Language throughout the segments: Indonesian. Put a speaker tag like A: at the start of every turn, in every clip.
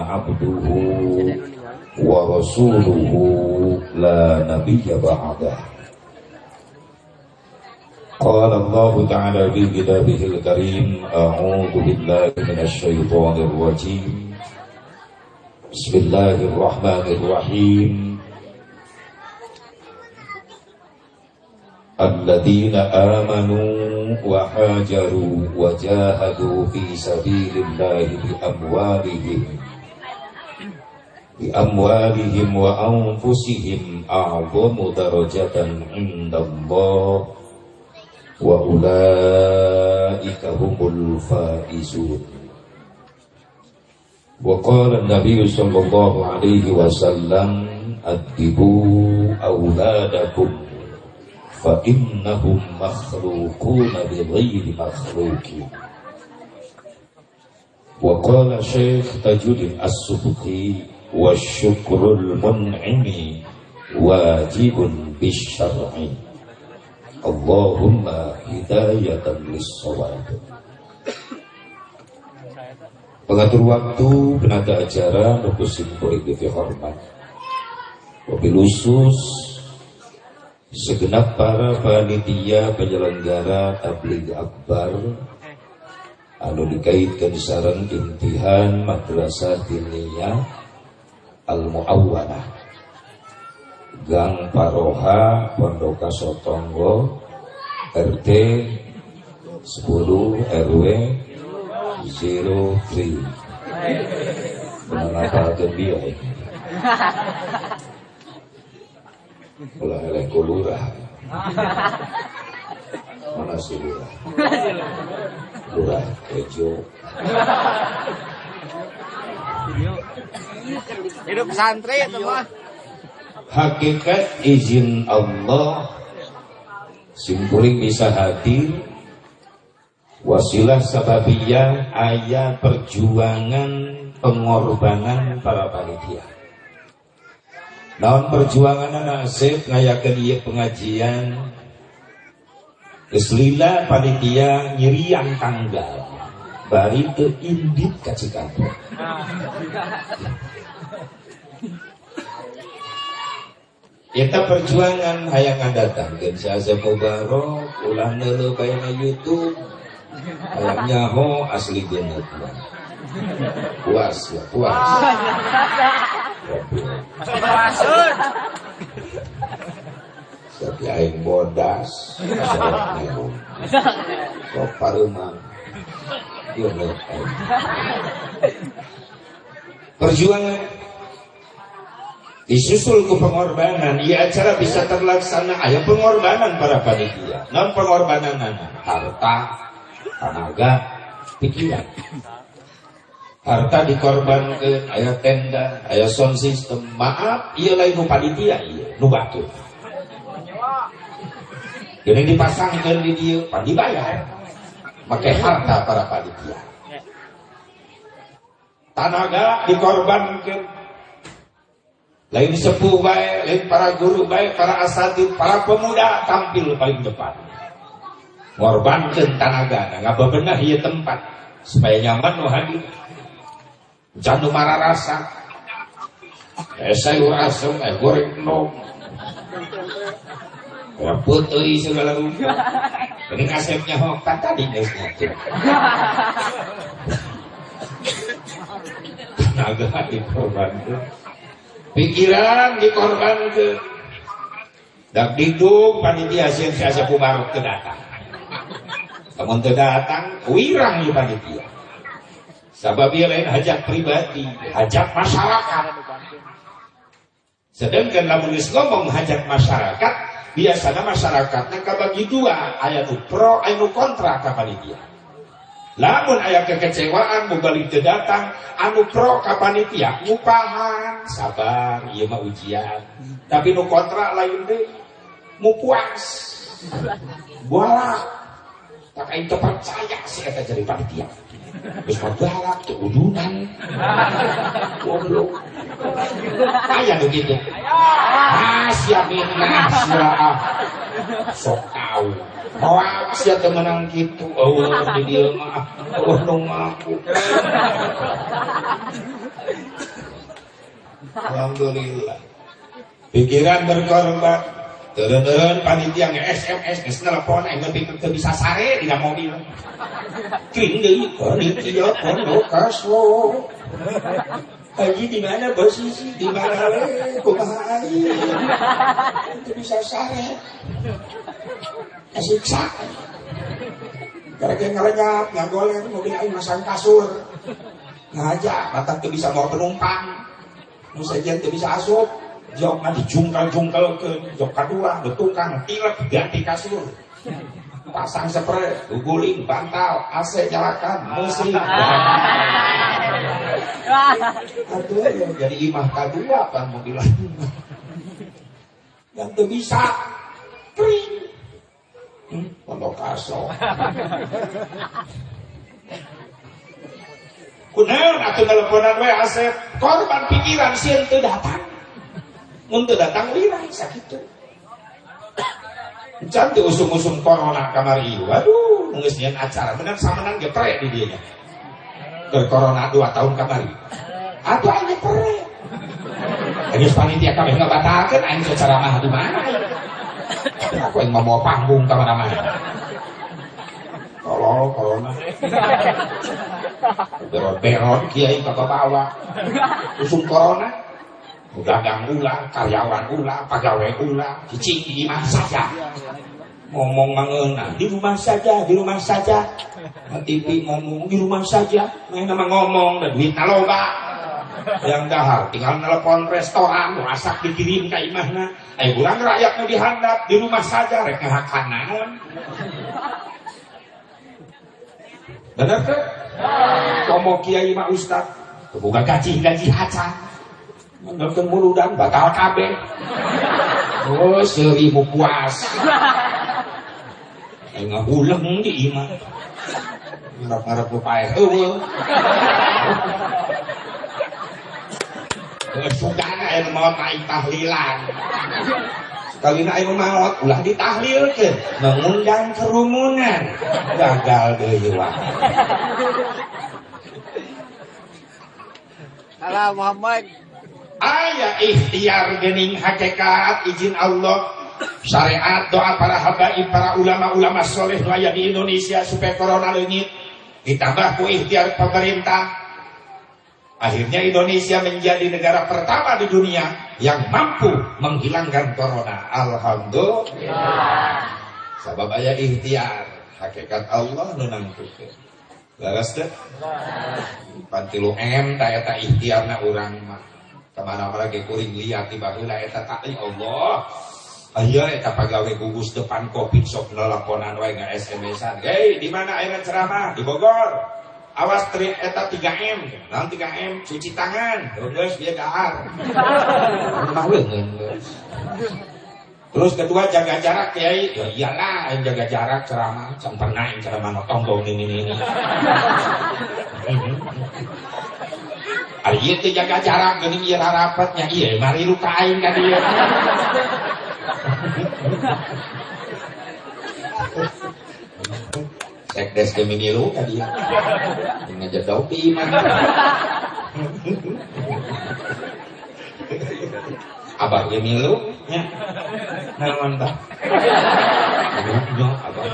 A: عبده ورسوله لا نبي بعده. قال الله تعالى في كتابه الكريم أعوذ بالله من الشيطان الرجيم. بسم الله الرحمن الرحيم. الذين آمنوا وهاجروا وجاهدوا في سبيل الله بأموالهم بأموالهم وأنفسهم أعظم درجة عند الله وأولئك هم الفائزون وقال النبي صلى الله عليه وسلم أدبوا أولادكم فإنهم مخلوقون بغير مخلوق وقال شيخ تجد السبكي والشكر المنعم واجب بالشرع Allahumma hidayatan lissawab Pengatur waktu, tenaga acara, Nukusim Puri hormat Mobil khusus Segenap para panitia penyelenggara tabligh akbar Anu dikaitkan sarang intihan Madrasah Diniyah Al-Mu'awwanah. Gang Paroha Pondok Kasotonggo RT 10 RW 03 Menapa gebiyo Ulah elek kulurah. Mana si lurah? Lurah Ejo
B: Hidup santri teman
A: hakikat izin Allah simpuling bisa hadir wasilah sababiyah ayat perjuangan pengorbanan para panitia. Naon perjuangan nasib ngayakan iya pengajian? Keselila panitia nyeriang tanggal bari ke indit kacikampung Kita perjuangan hayang datang dan saya mubarok ulah neuleuh kayana YouTube. Hayang nyaho asli bener puas ya puas.
B: Puasun.
A: tapi aing bodas saya nyaho Perjuangan disusul ke pengorbanan. Ya acara bisa terlaksana. Ayah pengorbanan para panitia. Non pengorbanan harta tenaga pikiran. Harta dikorbankan ayah tenda ayah sound system. Maaf iya lain nu panitia. Iya nu batu. Ini dipasangkan di dia pan dibayar pakai harta para panitia tenaga dikorbankan lain sepuh baik, lain para guru baik, para asatid, para pemuda tampil paling depan. Ngorbankan tenaga, nggak bebenah iya tempat supaya nyaman lo hadir. Jangan marah rasa. Eh sayur asem, eh goreng nom. Putih segala rupa. Ini kasepnya hokan tadi nesnya. Tenaga dikorbankan pikiran dikorbankan dak diduk panitia sieun siasa kumaruk teu datang. Lamun datang wirang di panitia. Sabab ieu lain hajat pribadi hajat masyarakat. Sedangkan lamun geus ngomong hajat masyarakat biasanya masyarakatnya kabagi dua aya nu pro aya nu kontra ka panitia lamun ayah kekecewaan mau balik ke datang anu pro kapanitia ngupahan sabar iya mah ujian. Tapi nu kontra lain deh mau puas. Bolak tak itu percaya sih kata jadi panitia terus galak tuh udunan goblok ayah begitu siap nah siap sok tahu Oh, sia temenang gitu. Oh, di dia mah. Oh, nu ngaku. Alhamdulillah. Pikiran berkorban. Turun-turun panitia nge SMS nge telepon aing lebih teu bisa sare dina mobil. Kring deui panitia pondok kaso. Haji di mana posisi? Di mana we? Kumaha? Teu bisa sare. Kasiksa. Gara-gara ngalenyap, ngagoler, mobil aing masang kasur. Ngajak, mata teu bisa mau penumpang. Nu sajian teu bisa asup jok mah dijungkal-jungkal ke jok kedua tukang tilep ganti kasur. Pasang spray guling bantal AC nyalakan musik aduh ya jadi imah kedua kan mobil yang tuh bisa. Kering hmm, pondok kaso Kunaon atuh teleponan we Asep. Korban pikiran sieun teu datang untuk datang lirah sakitu Jangan usum-usum corona kamari waduh nunggu acara. Benar samanan geprek di dia ke corona dua tahun kamari atau ini prek Ayo panitia kami nggak batalkan, ayo secara mah di mana? Aku yang mau panggung ke mana-mana. Kalau corona, berot-berot kiai kakak bawa, usum corona, dagang ulah, karyawan ulah, pegawai ulah, cicing di mana saja. Ngomong mengena, di rumah saja, di rumah saja. TV ngomong di rumah saja, main nama ngomong dan duit loba. Yang dahar, tinggal telepon restoran, masak dikirim ke imahna. Eh bulan rakyat mau dihandap di rumah saja, rek ngahakan naon. Benar tuh? Komo kiai mah ustad, kebuka gaji gaji hacan. Nonton muludan bakal kabeh. Oh, seribu puas. Ayo ngahuleng di imah. Ngarap-ngarap ku pae eueuh. Sugana aya maot main tahlilan. Sekali na ayo maot ulah ditahlilkeun, mengundang kerumunan. Gagal deui wae.
B: Salam Muhammad.
A: Ayah ikhtiar gening hakikat izin Allah. Syariat doa para habaib para ulama-ulama soleh raya di Indonesia supaya corona lenyit ditambah ku ikhtiar pemerintah. Akhirnya Indonesia menjadi negara pertama di dunia yang mampu menghilangkan corona. Alhamdulillah. Sabab ayah ikhtiar hakikat Allah nunangkukeun Laras teh? Pantilu M, taya tak ikhtiarna orang mah ke kuring lihat tiba heula eta tak Allah Ayo eta pagawe gugus depan kopi sok nelponan wae nggak SMS-an. Hei, di mana ayeuna ceramah? Di Bogor. Awas tri eta 3M. Naon 3M? Cuci tangan. Geus dia dahar. Terus kedua jaga jarak Kiai. Ya iyalah yang jaga jarak ceramah. Pernah yang ceramah notong ini ini ini. Ari ieu teh jaga jarak geuning ieu rapatnya ieu mari lu ka aing ka dieu. Sekdes ke minilu ka dieu. Ngajedog di iman. Abah ge milu nya. Naon tah? Nya abah.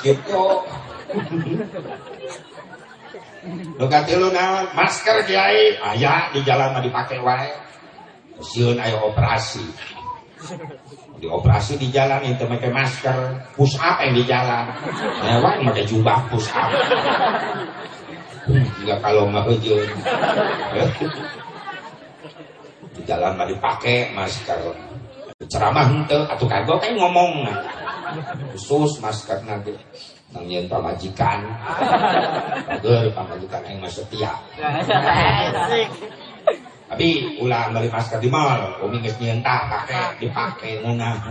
A: Gitu. Lu lu naon? Masker kiai. Aya di jalan mah dipake wae. Sieun aya operasi. Di operasi di jalan itu pakai masker, push up yang di jalan. Lewat pakai jubah push up. Jika kalau mah heujeun. Di jalan mah dipake masker. Ceramah henteu atuh kagok kan ngomong. Khusus masker nanti nangin pamajikan. Agar pamajikan yang masih setia. Tapi ulah beli masker di mall umi geus nyeuntak pake dipake ngeunah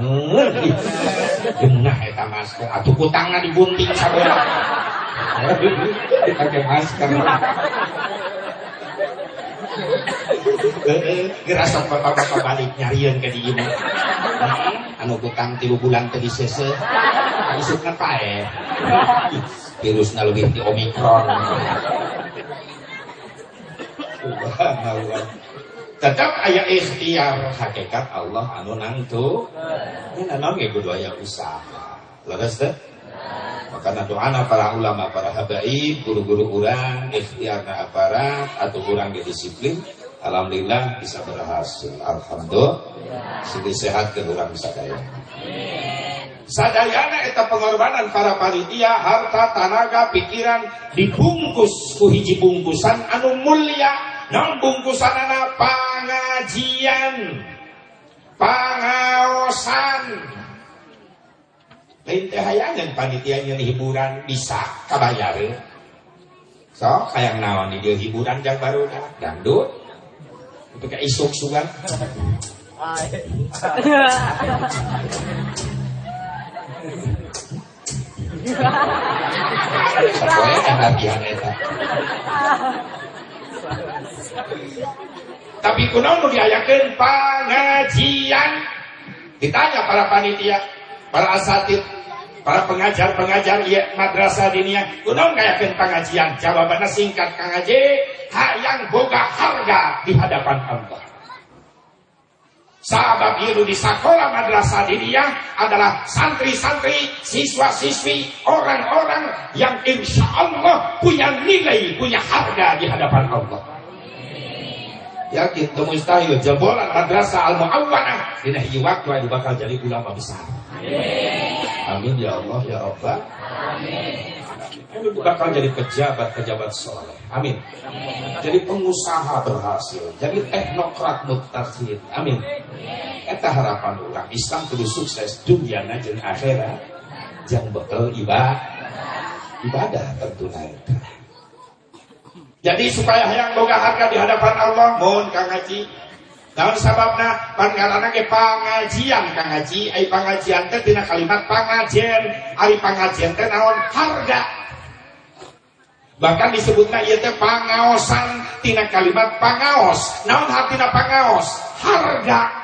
A: geunah eta masker atuh kutangna dibunting sabeulah dipake masker Gerasa bapak-bapak balik nyarian ke di ibu. Anu kutang tilu bulan tadi sese. Isukna pae. Virusna lebih di Omikron. Subhanallah. Tetap ayat ikhtiar hakikat Allah anu nangtu. Ini nanon ge kudu aya usaha. Leres teh? Makanya doa para ulama, para habaib, guru-guru orang, ikhtiar na aparat, atau orang di disiplin, Alhamdulillah bisa berhasil. Alhamdulillah. Sini sehat ke orang sadaya. Sadayana eta pengorbanan para panitia, harta, tenaga, pikiran dibungkus ku hiji bungkusan anu mulia. Non bungkusan anak pengajian, teh hayangan panitianya hiburan bisa kabayar. So, kayak naon di dia hiburan yang baru dah dangdut. Itu kayak isuk sugan. Pokoknya kan latihan eta. Tapi kunaon nu diayakeun pengajian. Ditanya para panitia, para asatid, para pengajar-pengajar ya madrasah dinia kunaon kayakeun pengajian jawabannya singkat Kang Haji hayang boga harga di hadapan Allah Sahabat itu di sekolah madrasah dinia adalah santri-santri, siswa-siswi, orang-orang yang insya Allah punya nilai, punya harga di hadapan Allah. Yakin itu mustahil jebolan madrasah al-mu'awwanah dina waktu bakal jadi ulama besar. Amin ya Allah ya Rabbah. Amin. Ini bakal jadi pejabat-pejabat soleh. Amin. Jadi pengusaha berhasil. Jadi teknokrat mutakhir. Amin. Eta harapan orang Islam kudu sukses dunia dan akhirat. Yang betul ibadah. Ibadah tentu naik. Jadi supaya yang boga harga di hadapan Allah, mohon Kang Haji, Namun sababna pangarana ke pengajian Kang Haji, ai pengajian teh kalimat pengajian, ai pengajian teh naon harga. Bahkan disebutnya ieu teh pangaosan tina kalimat pangaos. Naon hartina pangaos? Harga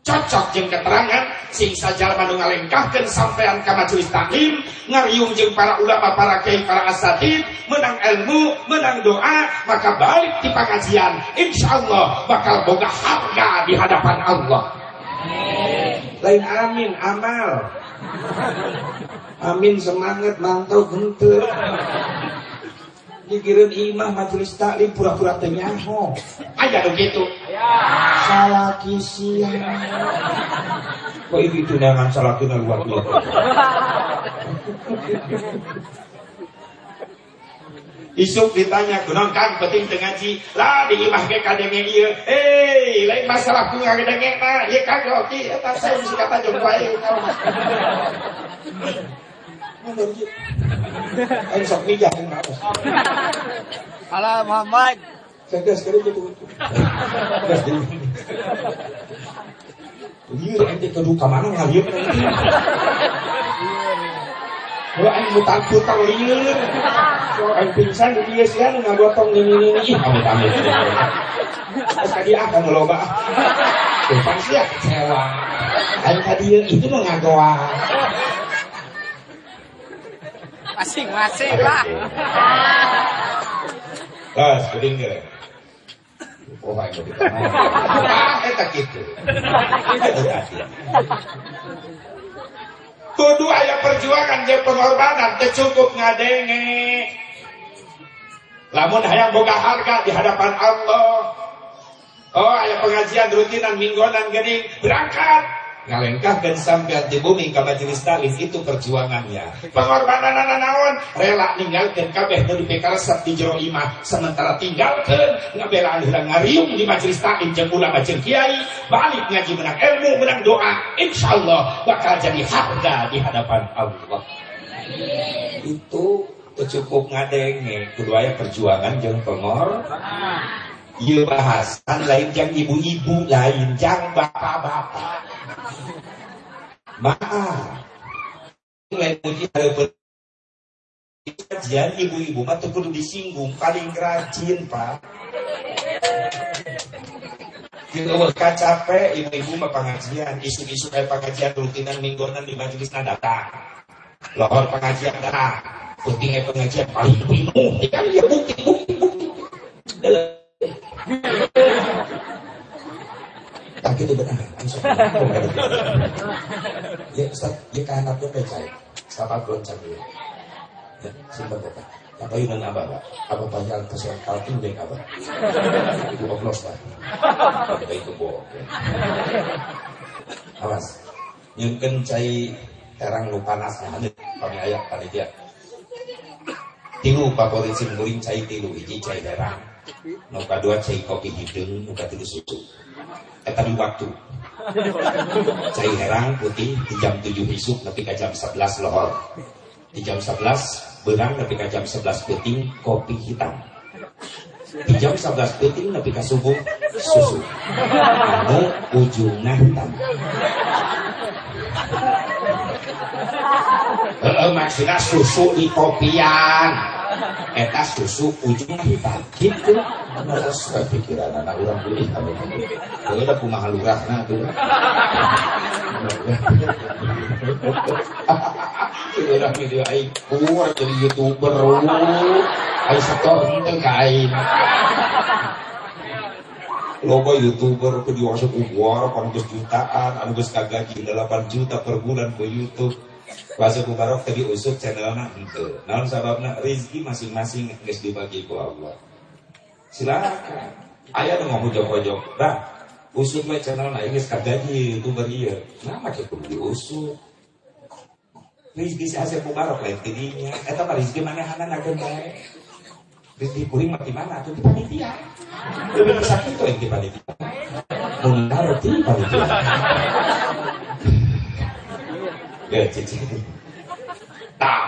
A: cocok jeng keterangan sing sajar manu ngalengkahkeun sampean ka majelis taklim ngariung jeung para ulama para kiai para asatid menang ilmu menang doa maka balik di pengajian. Insyaallah bakal boga harga di hadapan Allah. Lain amin amal. Amin semangat mantau henteu dikirim imam majelis taklim pura-pura tenyaho aja begitu. Salah kisian kok itu tunangan salah kina luar biasa Isuk ditanya kunon kan penting tengaji lah di imah ke kadenge ieu hei lain masalah ku kadenge mah ieu kagok ieu eta saya mesti kata jeung bae Ayo sok mijah yang atas.
B: Halo Muhammad.
A: Saya sekali gitu. Iya, ente kedu ka mana ngalieu Kalau aing mau putar lieur. Kalau aing pingsan di dia sih anu ngagotong ini ini ini. Amit amit. Terus tadi akan ngeloba. Tuh pasti ya kecewa. Aing tadi itu mah ngagoa.
B: Masing-masing lah.
A: Gas, geuning ge. Oh, tadi. Ah, eta kitu. Kudu aya perjuangan jeung pengorbanan teu cukup ngadenge. Lamun hayang boga harga di hadapan Allah. Oh, aya pengajian rutinan mingguanan geuning berangkat ngalengkahkan sampai di bumi ke majelis talim itu perjuangannya. Pengorbanan naon rela ninggalkan kabeh dari pekaresep di jero imah. Sementara tinggalkan ngabelaan hirang ngariung di majelis talim jeung ulama jeung kiai. Balik ngaji menang ilmu menang doa insyaallah bakal jadi harga di hadapan Allah. Itu cukup ngadenge kedua perjuangan jeung pengor. Iya bahasan lain jang ibu-ibu lain jang bapak-bapak Maaf. Lain puji kajian ibu-ibu mah perlu disinggung paling rajin pak. Kalau capek ibu-ibu mah pengajian, isu-isu kayak pengajian rutinan mingguan di majelis datang. Lohor pengajian datang, pentingnya pengajian paling penuh. Kan ya bukti, bukti, bukti. Itu benar. Ya Ustaz, ya kahanap doon kay Chay. Sa pagkuhan sa buhay. Ya, simpan ko pa. Apa yun ang aba ba? Apa pa yan kasi ang kalting din aba? Ibu oplos ba? Ito itu po. Awas. Yung kencay terang lu panas na hanit. Pangayak panitia. Tilu favorit sim guring cai tilu hiji cai terang. Nu kadua cai kopi hidung, nu katilu susu. Di waktu. Cai herang putih di jam 7 isuk nepi ka jam 11 lohor. Di jam 11 benang nepi ka jam 11 peting kopi hitam. Di jam 11 peting nepi ka subuh susu. Anu ujungna hitam. Heeh maksudnya susu di kopian. Eta susu ujungnya hitam gitu. Terus pikiran anak orang beli kami. Kalau ada kumaha lurahna tuh. Kira video aing kuat jadi youtuber. Aing setor henteu ka aing. Loba youtuber ke uwar anu geus jutaan, anu geus kagaji 8 juta per bulan ke YouTube. Masuk ku barok tadi usuk channelna henteu. Naon sababna rezeki masing-masing geus dibagi ku Allah. Silakan. Aya nu ngahujog-hojog. Dah, usuk we channelna geus kagaji youtuber ieu. Nah make kudu diusuk. Rizki si Asep Mubarok lain tidinya. Eta mah rizki manehanan akeun bae. Rizki kuring mah di mana tuh di panitia. Lebih sakit tuh yang di panitia. Mun ngarti panitia. Ya cici. Nah.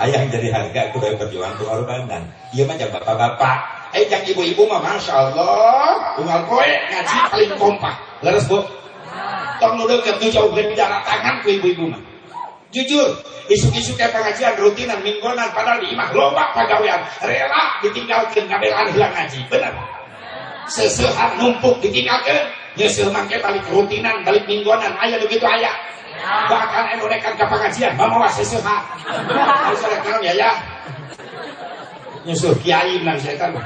A: Ayah jadi harga aku dari perjuangan pengorbanan. Iya jangan bapak-bapak. Eh yang ibu-ibu mah Masya Allah. Tunggal kowe ngaji paling kompak. Leres bu. Tong nu deket nu jauh jarak tangan ku ibu-ibu mah. Jujur, isu-isu kayak pengajian rutinan mingguan padahal di imah loba pegawaian rela ditinggalkan ngabelan hilang ngaji bener sesehat numpuk ditinggalkan nyesel mangke balik rutinan balik mingguanan ayah begitu ayah bahkan enu nekan ke pengajian mamawa sesehat harus ada ya ya nyusul kiai nan setan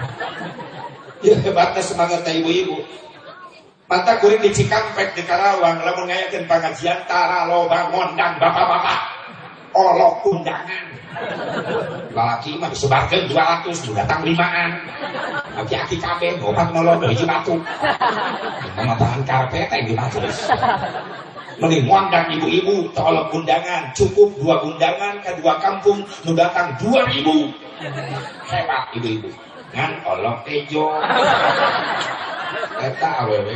A: ya hebatnya semangat ibu-ibu Mata kuring di Cikampek di Karawang lamun ngayakeun pengajian tara loba ngondang bapak-bapak olok undangan. Lalaki mah disebarkeun 200 nu datang limaan. Aki-aki kabeh opat nolong hiji batu. Pemataan karpet yang dimatus. Mending ngondang ibu-ibu tolong undangan cukup dua undangan ke dua kampung nu datang dua ribu hebat ibu-ibu ngan olok tejo eta awewe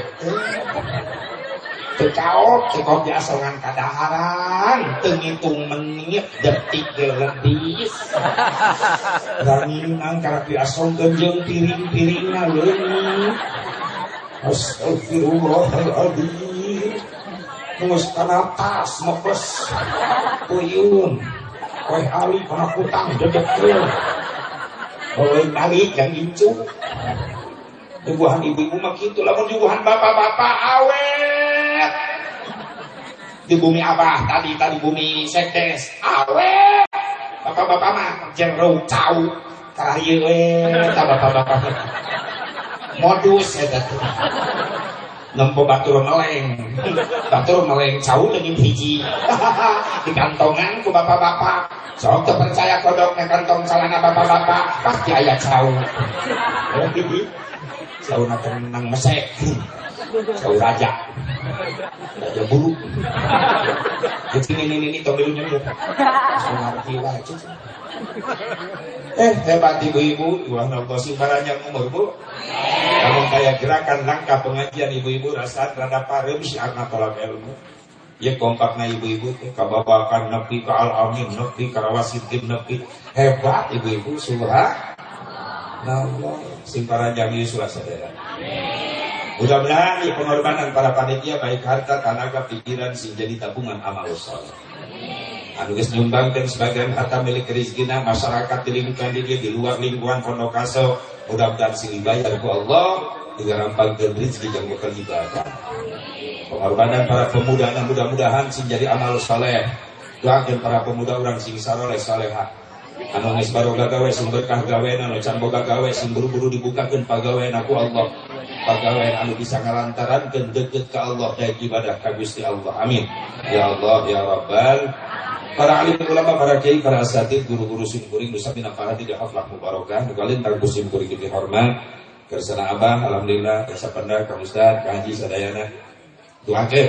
A: Tekaop, tekaop di asongan kadaharan, tengitung menit, detik geledis. Ranginang karak di asong genjeng piring-piringna leuni. Astagfirullahaladzim. Ngus kana tas mepes. Puyun. Koe ali kana kutang dedekkeun. Oleh balik yang incung. Nyuguhan ibu-ibu mah gitu, lamun nyuguhan bapak-bapak awet. Di bumi abah tadi tadi bumi sekdes awet. Bapak-bapak mah jeruk cau. Eta bapak-bapak. Modus eta tuh. Nempo batur meleng. Batur meleng cau dengan hiji. Di kantongan ku bapak-bapak. Sok teu percaya kodok na kantong salana bapak-bapak pasti aya cau. Jauh nak tenang mesek. Jauh raja. Raja bulu. Jadi ini ini ini tomilunya dia. Ngerti wajib. Eh hebat ibu-ibu, Iwan Nogosi barangnya umur bu. Kamu kayak gerakan langkah pengajian ibu-ibu rasa terhadap parem si anak tolak ilmu. Ya kompaknya ibu-ibu teh kababakan nepi ke al-amin nepi ke rawasitim nepi hebat ibu-ibu surah Allah simparan jami surat saudara. Mudah-mudahan pengorbanan para panitia baik harta, tenaga, pikiran sing jadi tabungan amal soleh. Anu geus nyumbangkeun sebagian harta milik rezekina masyarakat di lingkungan dia di luar lingkungan pondok kaso mudah-mudahan sing dibayar ku Allah digarampangkeun rezeki jeung bekal ibadah. Pengorbanan para pemuda dan mudah-mudahan sing jadi amal soleh. Doakeun para pemuda orang sing saleh salehah anu geus baroga gawe sumber kah gawena anu can boga gawe sing buru-buru dibukakeun aku Allah pagawean anu bisa ngalantarankeun deukeut ka Allah daek ibadah ka Gusti Allah. Amin. Ya Allah ya Rabbal para alim ulama, para kiai, para asatid, guru-guru simkuring, nusa bina para tidak haflah mubarokah, nukalin tarbu simkuring kita hormat, kersana abah, alhamdulillah, kasa pendak, kang ustad, kang haji, sadayana, doakan,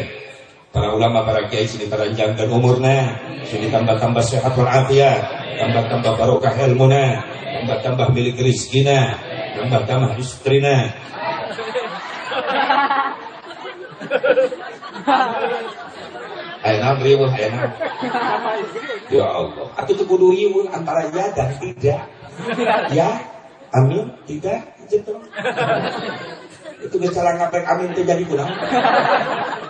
A: para ulama, para kiai, sini teranjang dan sini tambah-tambah sehat walafiat, tambah-tambah barokah ilmuna, tambah-tambah milik rizkina, tambah-tambah istrina. Enak riwuh enak. Ya Allah. Atau kudu riwuh antara ya dan tidak. Ya, amin, tidak, gitu. Itu bicara ngapek amin itu jadi kurang.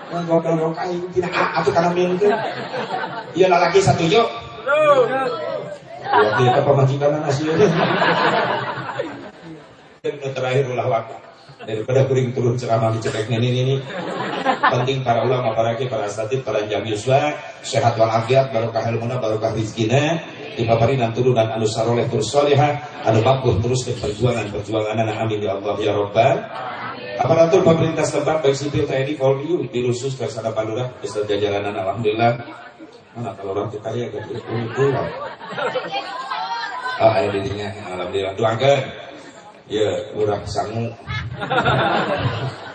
A: Ngokal ngokai, tidak ah, atau karena amin itu. Iya laki satu yuk. Waktu itu pemajikan nasi ini. Terakhir ulah waktu daripada kuring turun ceramah di ini ini penting para ulama para kiai para asatid para jam yuswa sehat walafiat barokah ilmuna barokah rizkina dipaparinan turunan anu saroleh terus soleha anu bagus terus ke perjuangan perjuangan anak amin ya Allah ya Rabbal. Aparatur pemerintah setempat baik sipil TNI Polri di khusus Kersana Palura beserta jajaran alhamdulillah. Mana kalau orang kita ya kan itu ah ayah dirinya alhamdulillah. Doakan. Ya kurang sangu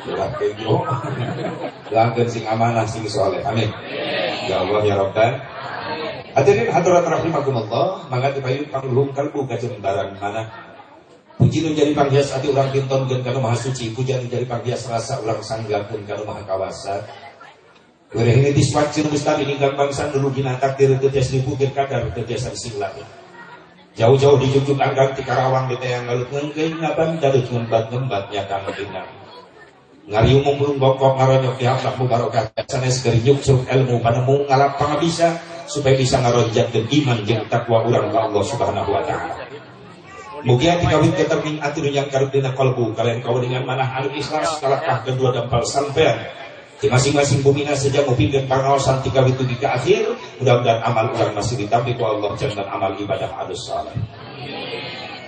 A: Ulah kejo. Langkeun sing amanah sing soleh. Amin. Ya Allah ya Rabbal. Hadirin hadirat rahimakumullah, mangga dipayu pangluhung kalbu kacembaran mana Puji menjadi panghias hati orang pinton dan kanu maha suci Pujian menjadi panghias rasa orang sanggapun kanu maha kawasa Were ini diswajir mustami ninggang bangsa dulu gina takdir Tetes dibukir kadar tetesan singlat Jauh-jauh dijujuk anggang di Karawang di Tayang Galut ngengkei ngaban dalut ngembat ngembat nyata ngedina. Ngari umum belum bokok ngaronyok di haflah mubarokah sanes gerinyuk suruh ilmu panemu ngalap bisa supaya bisa ngaronjat dan iman yang takwa urang ke Allah subhanahu wa ta'ala. Mugia dikawin keterming atur yang karut dina kolbu kalian kau dengan mana anu ikhlas kalahkah kedua dampal sampean di masing-masing bumi saja mau pindah pengawasan tiga itu di akhir mudah-mudahan amal orang masih ditampi ku Allah jangan amal ibadah adus salam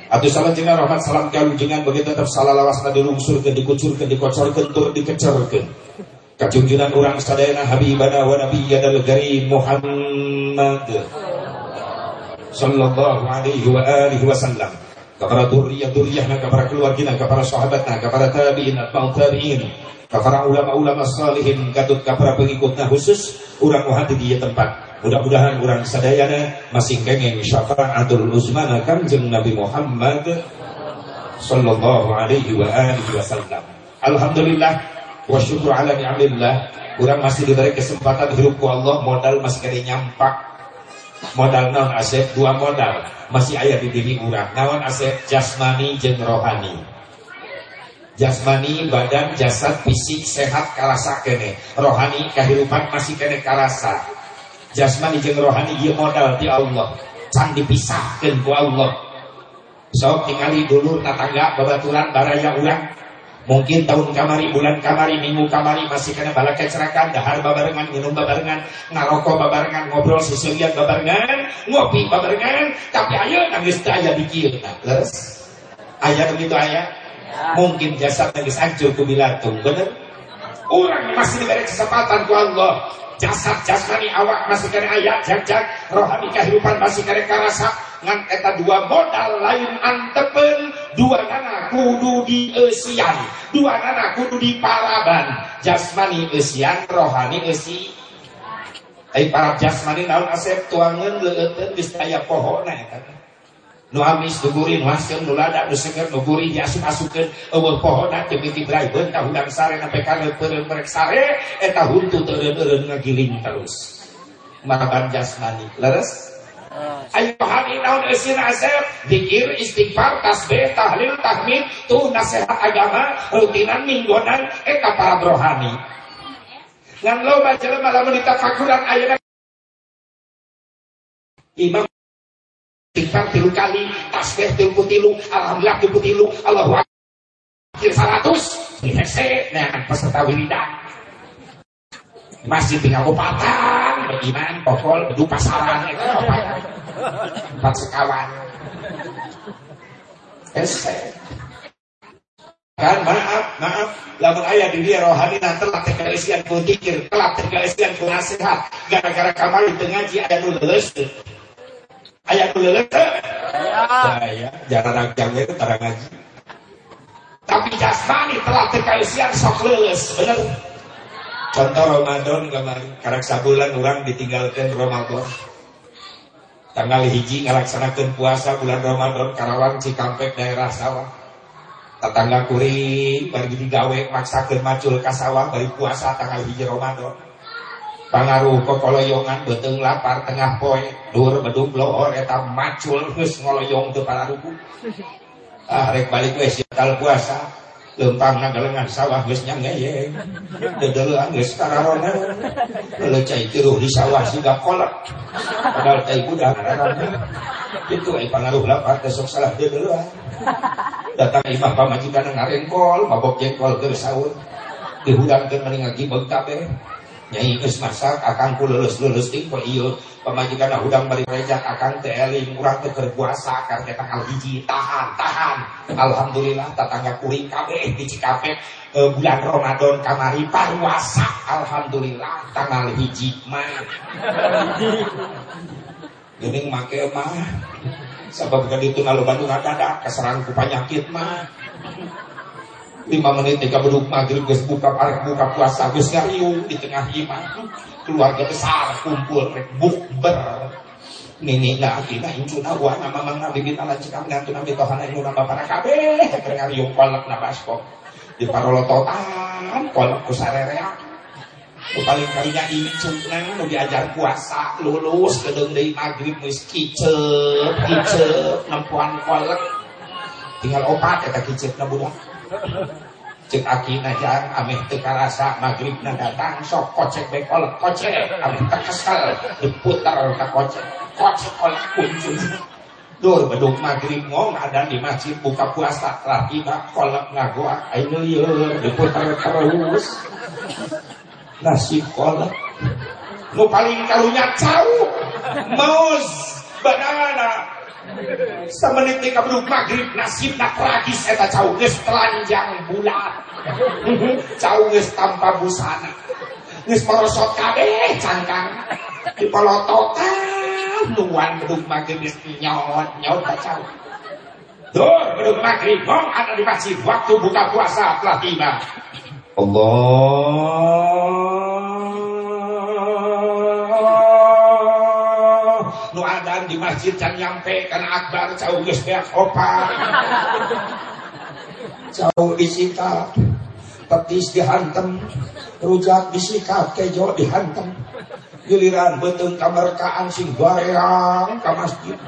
A: Adus salam jengan rahmat salam kalu jengan begitu tetap salah nadi lungsurkan dikucurkan dikocorkan tur dikecerkan kajunjunan orang sadayana habibana wa nabiyyana al-karim Muhammad. Sallallahu alaihi wa alihi wasallam kepada duriyah-duriyahna kepada keluargina kepada sahabatna kepada tabi'in atba'u tabi'in para ulama-ulama salihin katut para pengikutnya khusus orang wahati di tempat mudah-mudahan orang sadayana masih kengeng syafaatul uzmana kanjeng Nabi Muhammad sallallahu alaihi wa alihi wasallam. Alhamdulillah wa syukur ala ni'amillah orang masih diberi kesempatan hidup ku Allah. Modal masih kena nyampak. Modal non aset dua modal. Masih ayat di diri orang. Nawan aset jasmani jeng rohani. Jasmani badan jasad fisik sehat karasa kene. Rohani kehidupan masih kene karasa jasmani jeng rohani modal di Allah. Can dipisahkan ku Allah. Sok tinggali dulu tetangga babaturan baraya urang. Mungkin tahun kamari bulan kamari minggu kamari masih kena bala kecerakan dahar babarengan minum babarengan ngarokok babarengan ngobrol seselian babarengan ngopi babarengan. Tapi ayo nangis aya dikir. Nah, leres ayah begitu ayah mungkin jasad lagi hancur ku bilatung bener? Orang masih diberi kesempatan ku Allah jasad jasmani awak masih kena ayat jak rohani kehidupan masih kena karasa ngan eta dua modal lain antepen dua nana kudu di esian dua nana kudu di paraban jasmani esian rohani esi. Ai para jasmani naon asep tuangan leueteun geus aya pohona eta nu amis nu gurih nu asem nu lada nu seger nu gurih diasup-asupkeun eueuh pohonna teu mimpi braebeun ka hudang sare sampai kana peureun merek sare eta huntu teureun-eureun ngagiling terus. Makan jasmani leres? Ayo hari naon eusin asep Dikir, istighfar, tasbih, tahlil, tahmid Tuh nasihat agama Rutinan, minggonan Eta para rohani. Ngan lo baca lemah lamun ditafakuran ayat Imam istighfar tilu kali, tasbih tilu tilu, alhamdulillah tilu tilu, Allahu Akbar seratus, hese, nah peserta wiridan. Masjid tinggal kupatan, beriman, pokol, bedu pasaran, itu apa empat sekawan Ese. Kan maaf, maaf. Lamun ayah di dia rohani nanti telah tekalisian ku telah tekalisian ku nasihat. Gara-gara kamari ngaji ayah nu lulus. Ayah lulus. Ya, jangan jangan itu tarang ngaji. Tapi jasmani telah tekalisian sok lulus, bener. Contoh Ramadan kemarin, karak sabulan orang ditinggalkan Ramadan tanggal hiji ngalaksanakan puasa bulan Ramadan Karawang Cikampek daerah sawah tetangga kuri bagi digawe maksakan macul kasawah bari puasa tanggal hiji Ramadan pangaruh kekoloyongan beteng lapar tengah poe. Dur bedung lohor eta macul geus ngoloyong teu ruku ah rek balik we sial puasa. Lempang nagalengan sawah geus nyangeyeng dedeuleung geus kararona lecai tiruh di sawah siga kolak padahal teh budak itu ai pangaruh lapar teh sok salah dedeuleung datang imah pamajikan ngarengkol mabok jengkol ke sahur dihudangkeun mending ngaji beug kabeh nyai geus masak akang ku lulus-lulus ting po ieu pamajikan hudang bari rejak akan teh eling urang teh keur puasa karena tanggal hiji. Tahan tahan. Alhamdulillah tetangga kuring kabeh di Cikampek e, bulan Ramadan kamari puasa alhamdulillah tanggal hiji mah geuning make mah sebab kan itu Bandung ada keserang ku penyakit mah lima menit tiga beduk maghrib geus buka buka puasa geus ngariung di tengah imah keluarga besar kumpul rek bukber. Nini na atina incuna wa nama mangna bibit ala cikam dan tuna bitohana inu nama para kabeh keur ngariung kolak na basko di parolototan kolak ku sarerea. Nu paling kalinya incuna nu diajar puasa lulus gedeng deui maghrib geus kicep kicep nempuan kolak. Tinggal opat eta kicep na budak cek aki najan ameh teka rasa maghrib na datang sok kocek bekol kocek. Ameh kesal diputar ke kocek. Kocek oleh kunjung Dur beduk maghrib ngong ada di masjid buka puasa telah tiba kolak ngagoa ayo liur diputar terus. Nasib kolak nu paling kalunya jauh maus banana semenit di kabuduk maghrib nasibna tragis eta jauh geus telanjang bulan. Jauh geus tanpa busana. Geus merosot kabeh cangkang. Dipolototan nuan beduk maghrib geus nyot nyot ka jauh. Dur, beduk maghrib, ngong ada di masjid, waktu buka puasa telah tiba. Allah di masjid can nyampe karena akbar jauh geus beak opat jauh disikat petis dihantem rujak disikat kejo dihantem giliran beteng kamerkaan sing barang ka masjid.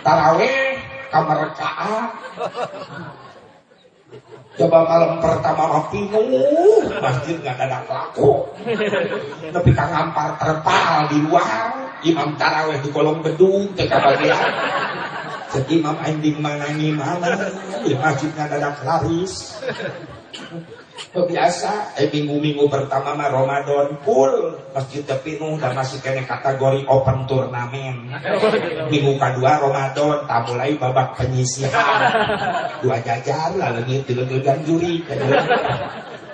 A: Taraweh kamerkaan Coba malam pertama mah bingung, masjid nggak ada laku. Tapi kang ngampar terpal di luar, imam taraweh di kolong gedung, teka bagian. Jadi imam ending mana mana, di masjid nggak ada laris. Biasa, eh minggu-minggu pertama mah Ramadan full masjid penuh dan masih kena kategori open turnamen. Minggu kedua Ramadan, tak mulai babak penyisihan. Dua jajar lalu gitu dan juri.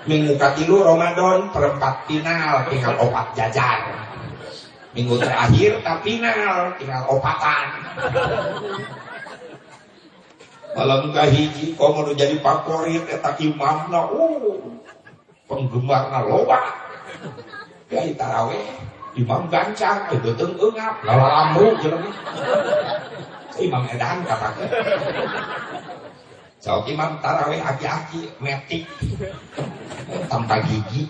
A: Minggu ketilu Ramadan perempat final tinggal opat jajar. Minggu terakhir tak final tinggal opatan malam kahiji kau mau jadi favorit eta imamna. Uh penggemarna loba. Kayak taraweh imam gancang itu beteng eungap lalalamru jelema imam edan katakan. Sok imam taraweh aki-aki metik. Tanpa gigi.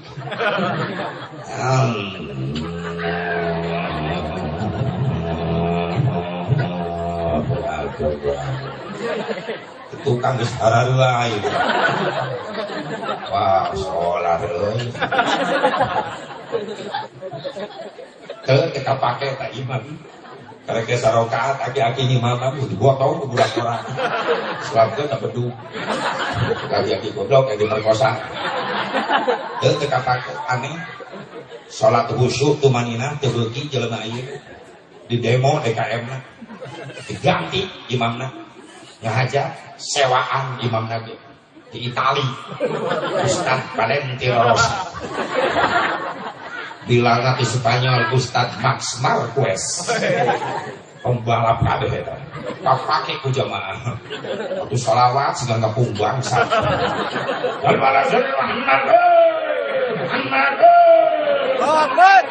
A: Tukang geus harareula wah sholat euy teu kita pake tak imam karena ke sarokaat aki-aki ni mama bu dibuat tau ke budak orang. Sebab itu tak bedu aki-aki goblok yang diperkosa teu kita pake aneh. Sholat khusyuk tu manina teu beuki jelema ieu di demo DKM diganti imamna ngahaja sewaan imamna ge di Itali. Ustad Valentino. Rossi bilang di Spanyol Ustad Max Marquez. Pembalap kabeh eta kapake ku jamaah. Waktu sholawat segala ngapung bangsa dan malah jadi Muhammad Muhammad
B: Muhammad.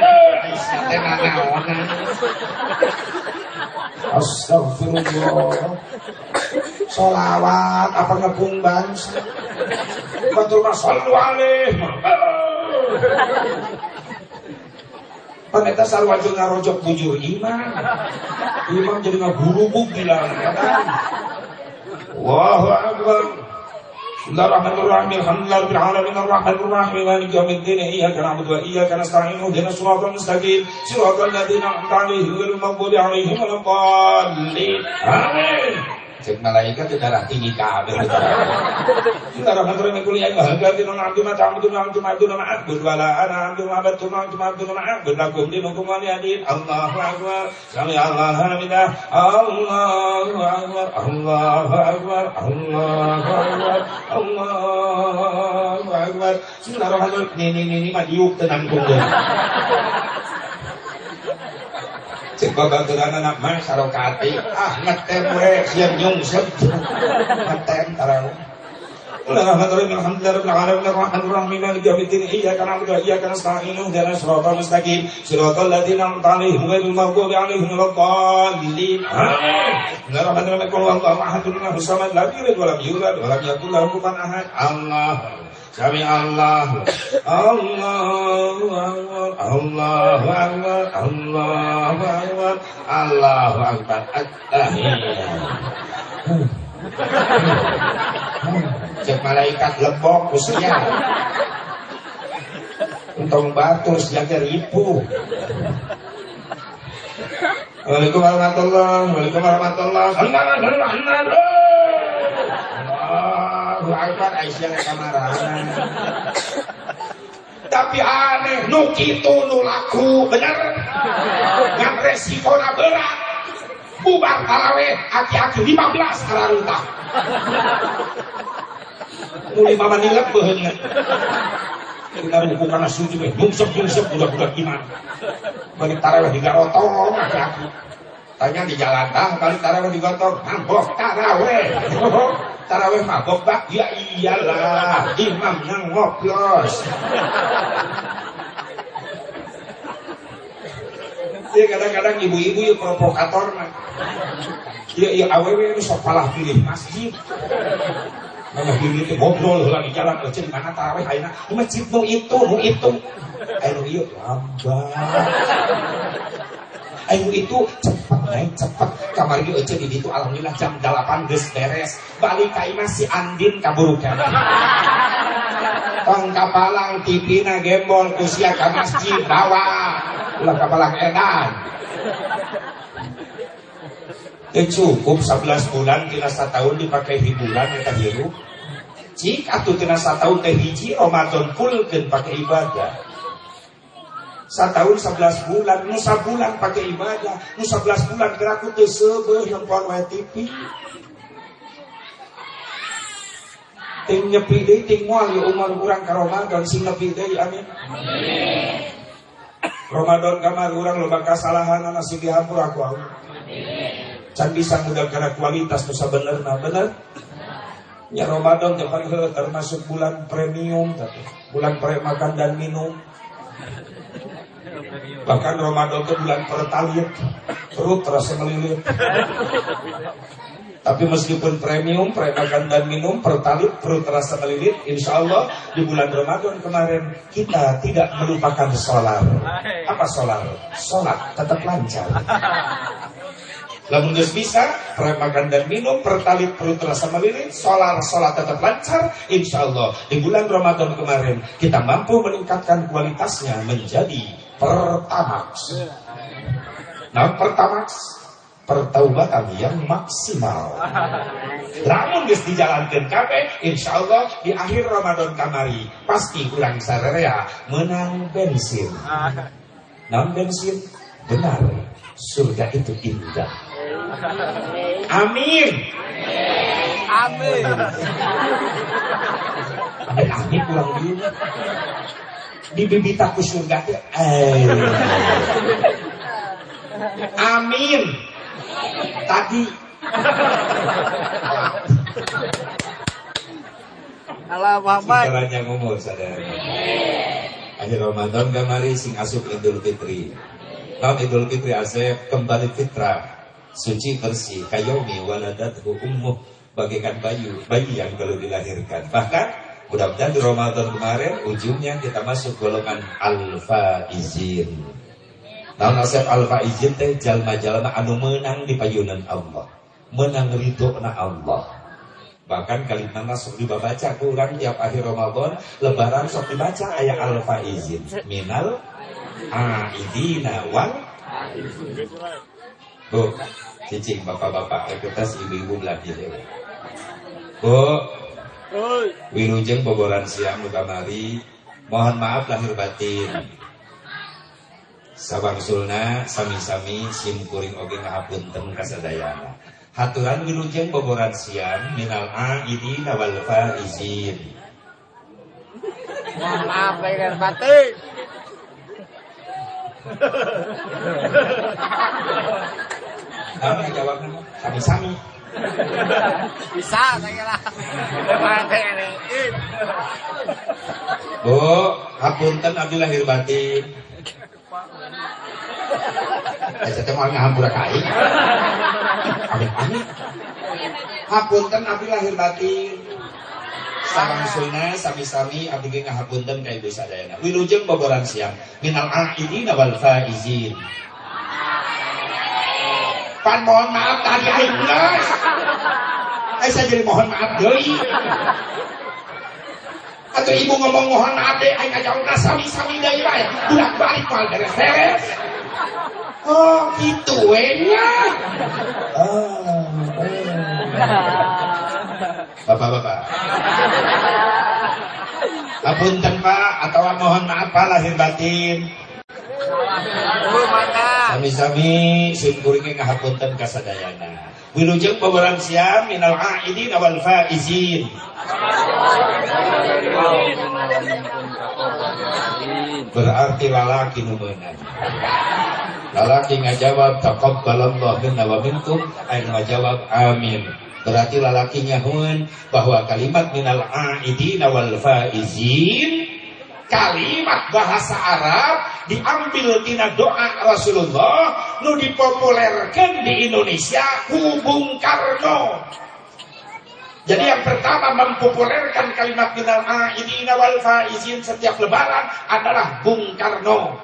A: Astagfirullah Solawat apa ngepung bangsa Batul masallu alaih Paneta salwajeng ngarojok bujur iman Imam jadi ngagurubuk bilang Allahu Akbar Bismillahirrahmanirrahim. Alamin arrahmanir rahim maliki yaumiddin. Iyyaka na'budu wa iyyaka nasta'in. Ihdinas siratal mustaqim. Siratal ladzina an'amta 'alaihim ghairil maghdubi 'alaihim waladdallin. Amin. Cek malaikat itu darah tinggi kabeh. Darah motor yang kuliah bahagia di nona abdu mata abdu nona abdu abdu nona abdu wala ana abdu abdu nona abdu abdu nona abdu lakum dinukum waliyadin. Allahu akbar. Sami Allah hamidah. Allahu akbar. Allahu akbar. Allahu akbar. Allahu akbar. Bismillahirrahmanirrahim. Ini ini ini mah diuk tenang kumpul. Babaturan anak mah sarokati. Ah ngetem we siang nyungsep. Ngetem kufuwan ahad. Allah. Sami Allah. Allahu Akbar. Allahu Akbar. Allahu Akbar. Allahu Akbar. At-Tahiyyah Cek malaikat usia. Untung batu sejaga ribu. Waalaikumsalam warahmatullahi. Waalaikumsalam Allahu Akbar Aisyah kamarahan. Tapi aneh, nu kitu nu laku, bener? Ngan resiko na berat. Bubar taraweh, aki-aki 15 kararuta. Nu lima manilep beheunnya. Kita buku karena suci, nyungsep-nyungsep budak-budak gimana. Bagi taraweh di garotong, aki-aki. Tanya di jalan dah, kali taraweh di gotong, mabok taraweh. taraweh mabok bak, ya iyalah, imam yang ngoplos. Ya kadang-kadang ibu-ibu ya provokator mah. Ya ya awewe ini sok palah pilih masjid. Mana pilih itu ngobrol lagi jalan di mana taraweh ayeuna di masjid nu itu nu itu. Ayo ieu lambat. Ayo itu cepat naik cepat kamar ieu aja di itu alhamdulillah jam 8 geus beres. Balik ka imah si Andin kaburu. Tong kapalang tipina gembol kusia ka masjid bawa. Ulah kapalang edan. Cukup 11 bulan tina tahun dipakai hiburan eta hirup. Cik atuh tina tahun teh hiji Ramadan pulkeun pakai ibadah. Satahun 11 bulan, nu bulan pakai ibadah, nu 11 bulan kira aku teu seubeuh nonton wae TV. Ting nyepi deui ting moal ya umur urang ka Ramadan sing nepi deui amin. Ramadan kamar urang loba kasalahan nasi dihampur aku aku. Can bisa mudah karena kualitas nu sabenerna bener. Ya Ramadan termasuk bulan premium tapi bulan pre makan dan minum. Bahkan Ramadan itu bulan pertalit, perut terasa melilit. Tapi meskipun premium, makan dan minum, pertalit, perut terasa melilit, insya Allah di bulan Ramadan kemarin kita tidak melupakan sholat. Apa sholat? Sholat tetap lancar. Geus bisa, makan dan minum, pertalit perut terasa melilit, sholat sholat tetap lancar, insya Allah di bulan Ramadan kemarin kita mampu meningkatkan kualitasnya menjadi pertamax. Nah, pertamax pertaubatan yang maksimal. Namun geus dijalankan kabeh, insya Allah di akhir Ramadan kamari pasti kurang sararea menang bensin. Nang bensin benar surga itu indah. Amin.
B: Amin.
A: Ada amin pulang dulu. Di bibit aku surga. Eh. Amin. Tadi.
B: Allah Muhammad.
A: Sekarangnya ngomong sadar. Akhir Ramadan gamari sing asup Idul Fitri. Tahun Idul Fitri asep kembali fitrah suci bersih kayomi waladat ummuh bagaikan bayi bayi yang baru dilahirkan bahkan mudah-mudahan di Ramadan kemarin ujungnya kita masuk golongan alfa izin tahun asep alfa izin teh jalma-jalma anu menang di payunan Allah. Menang ridho na Allah. Bahkan kalimat sok dibaca kurang tiap akhir Ramadan lebaran sok dibaca ayat alfa izin minal aidina wal Bu, cicing bapak-bapak, ekutas ibu-ibu belanja ya. Bu, wilujeng boboran siang muka mari, mohon maaf lahir batin. Sabang sulna, sami-sami, sim kuring oge ngahapunten kasadayana. Haturan wilujeng boboran siang, minal aidina wal faizin.
B: Mohon maaf lahir batin.
A: Apa? Sami-sami.
B: Bisa saya ini.
A: Bu, hapunten abdi lahir batin. Saya teh mau ngahampura kai. Amin amin. Hapunten abdi lahir batin. Sarang sulna sami-sami abdi ge ngahapunten ka ibu sadayana. Wilujeng boboran siang. Minal aidina wal faizin. Pan mohon maaf tadi aing geus. Eh saya jadi mohon maaf deui. Atau ibu ngomong mohon maaf deh, aing ngajawab na sami-sami deui bae. Budak balik mal beres-beres. Oh, gitu we nya. Oh, Bapak-bapak. Apunten Pak, atau mohon maaf Pak lahir batin.
B: Oh.
A: Sami-sami sim kuringe ngahapunten kasadayana. Wilujeng babaran siam minal aidin wal faizin. Berarti lalaki nu meunang. Lalaki ngajawab taqabbalallahu minna wa minkum ay ngajawab amin. Berarti lalaki nyahuan bahwa kalimat minal aidin wal faizin kalimat bahasa Arab diambil tina doa Rasulullah nu dipopulerkan di Indonesia ku Bung Karno. Jadi yang pertama mempopulerkan kalimat minal aidina wal faizin setiap lebaran adalah Bung Karno.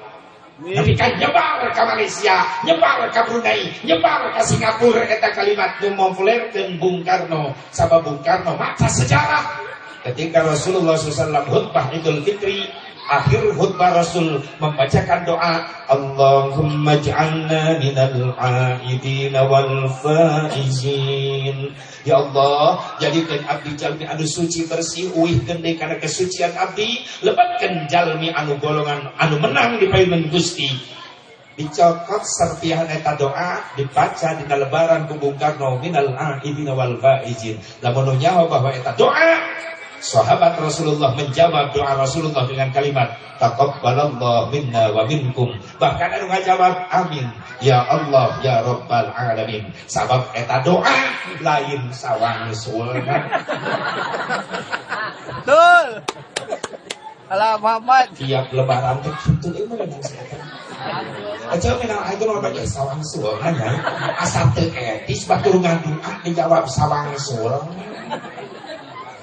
A: Tapi kan nyebar ke Malaysia, nyebar ke Brunei, nyebar ke Singapura eta kalimat mempopulerkan Bung Karno. Sabab Bung Karno mata sejarah ketika Rasulullah SAW khutbah Idul Fitri akhir khutbah Rasul membacakan doa Allahumma ja'alna minal aidin wal faizin. Ya Allah jadikan abdi jalmi anu suci bersih uih gende karena kesucian abdi. Lebatkan jalmi anu golongan anu menang di payunan Gusti. Dicokot serpihan eta doa dibaca di lebaran ku Bung Karno minal aidin wal faizin. Lamun nyawa bahwa eta doa Sahabat Rasulullah menjawab doa Rasulullah dengan kalimat Taqabbalallah minna wa minkum. Bahkan ada ngajawab amin. Ya Allah ya Rabbal Alamin. Sabab eta doa lain sawang suwana
B: Betul. Allah Muhammad.
A: Tiap lebaran teh kitu mah yang Aja minal itu mah baca sawang suwana ya Asal teu etis batur ngadoa dijawab sawang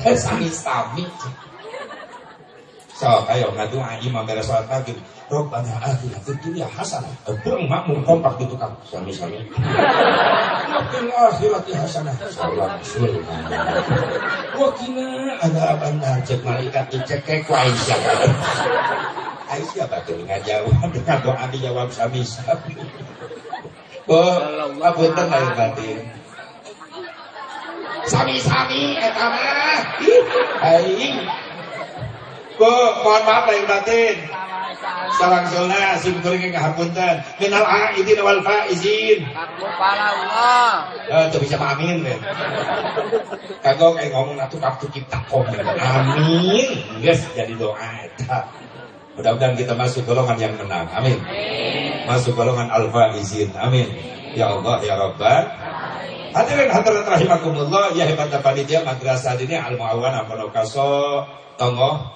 A: suwana sami-sami. So, ayo ngadu aji mambela sholat maghrib. Robbana atina fid dunya hasanah. Bang makmum kompak gitu kan sami-sami. Fil akhirati hasanah. Salam sulna. Wa kina ada benar cek malaikat dicek ke Aisyah. Aisyah batul ngajawab dengan doa dijawab sami-sami. Oh, apunten lahir batin sami-sami eta mah aing Bu, mohon maaf lahir batin Salangsulna sim kuring ngahapunten. Minal aidin wal faizin.
B: Aku pala Allah.
A: Eh teu bisa amin we. Kagok kayak ngomong atuh kartu kita komen. Amin. Geus jadi doa eta. Mudah-mudahan kita masuk golongan yang menang. Amin. Masuk golongan al-faizin. Amin. Ya Allah ya Rabbal Hadirin hadirat rahimakumullah ya hebat panitia madrasah ini al muawana ponokaso tongo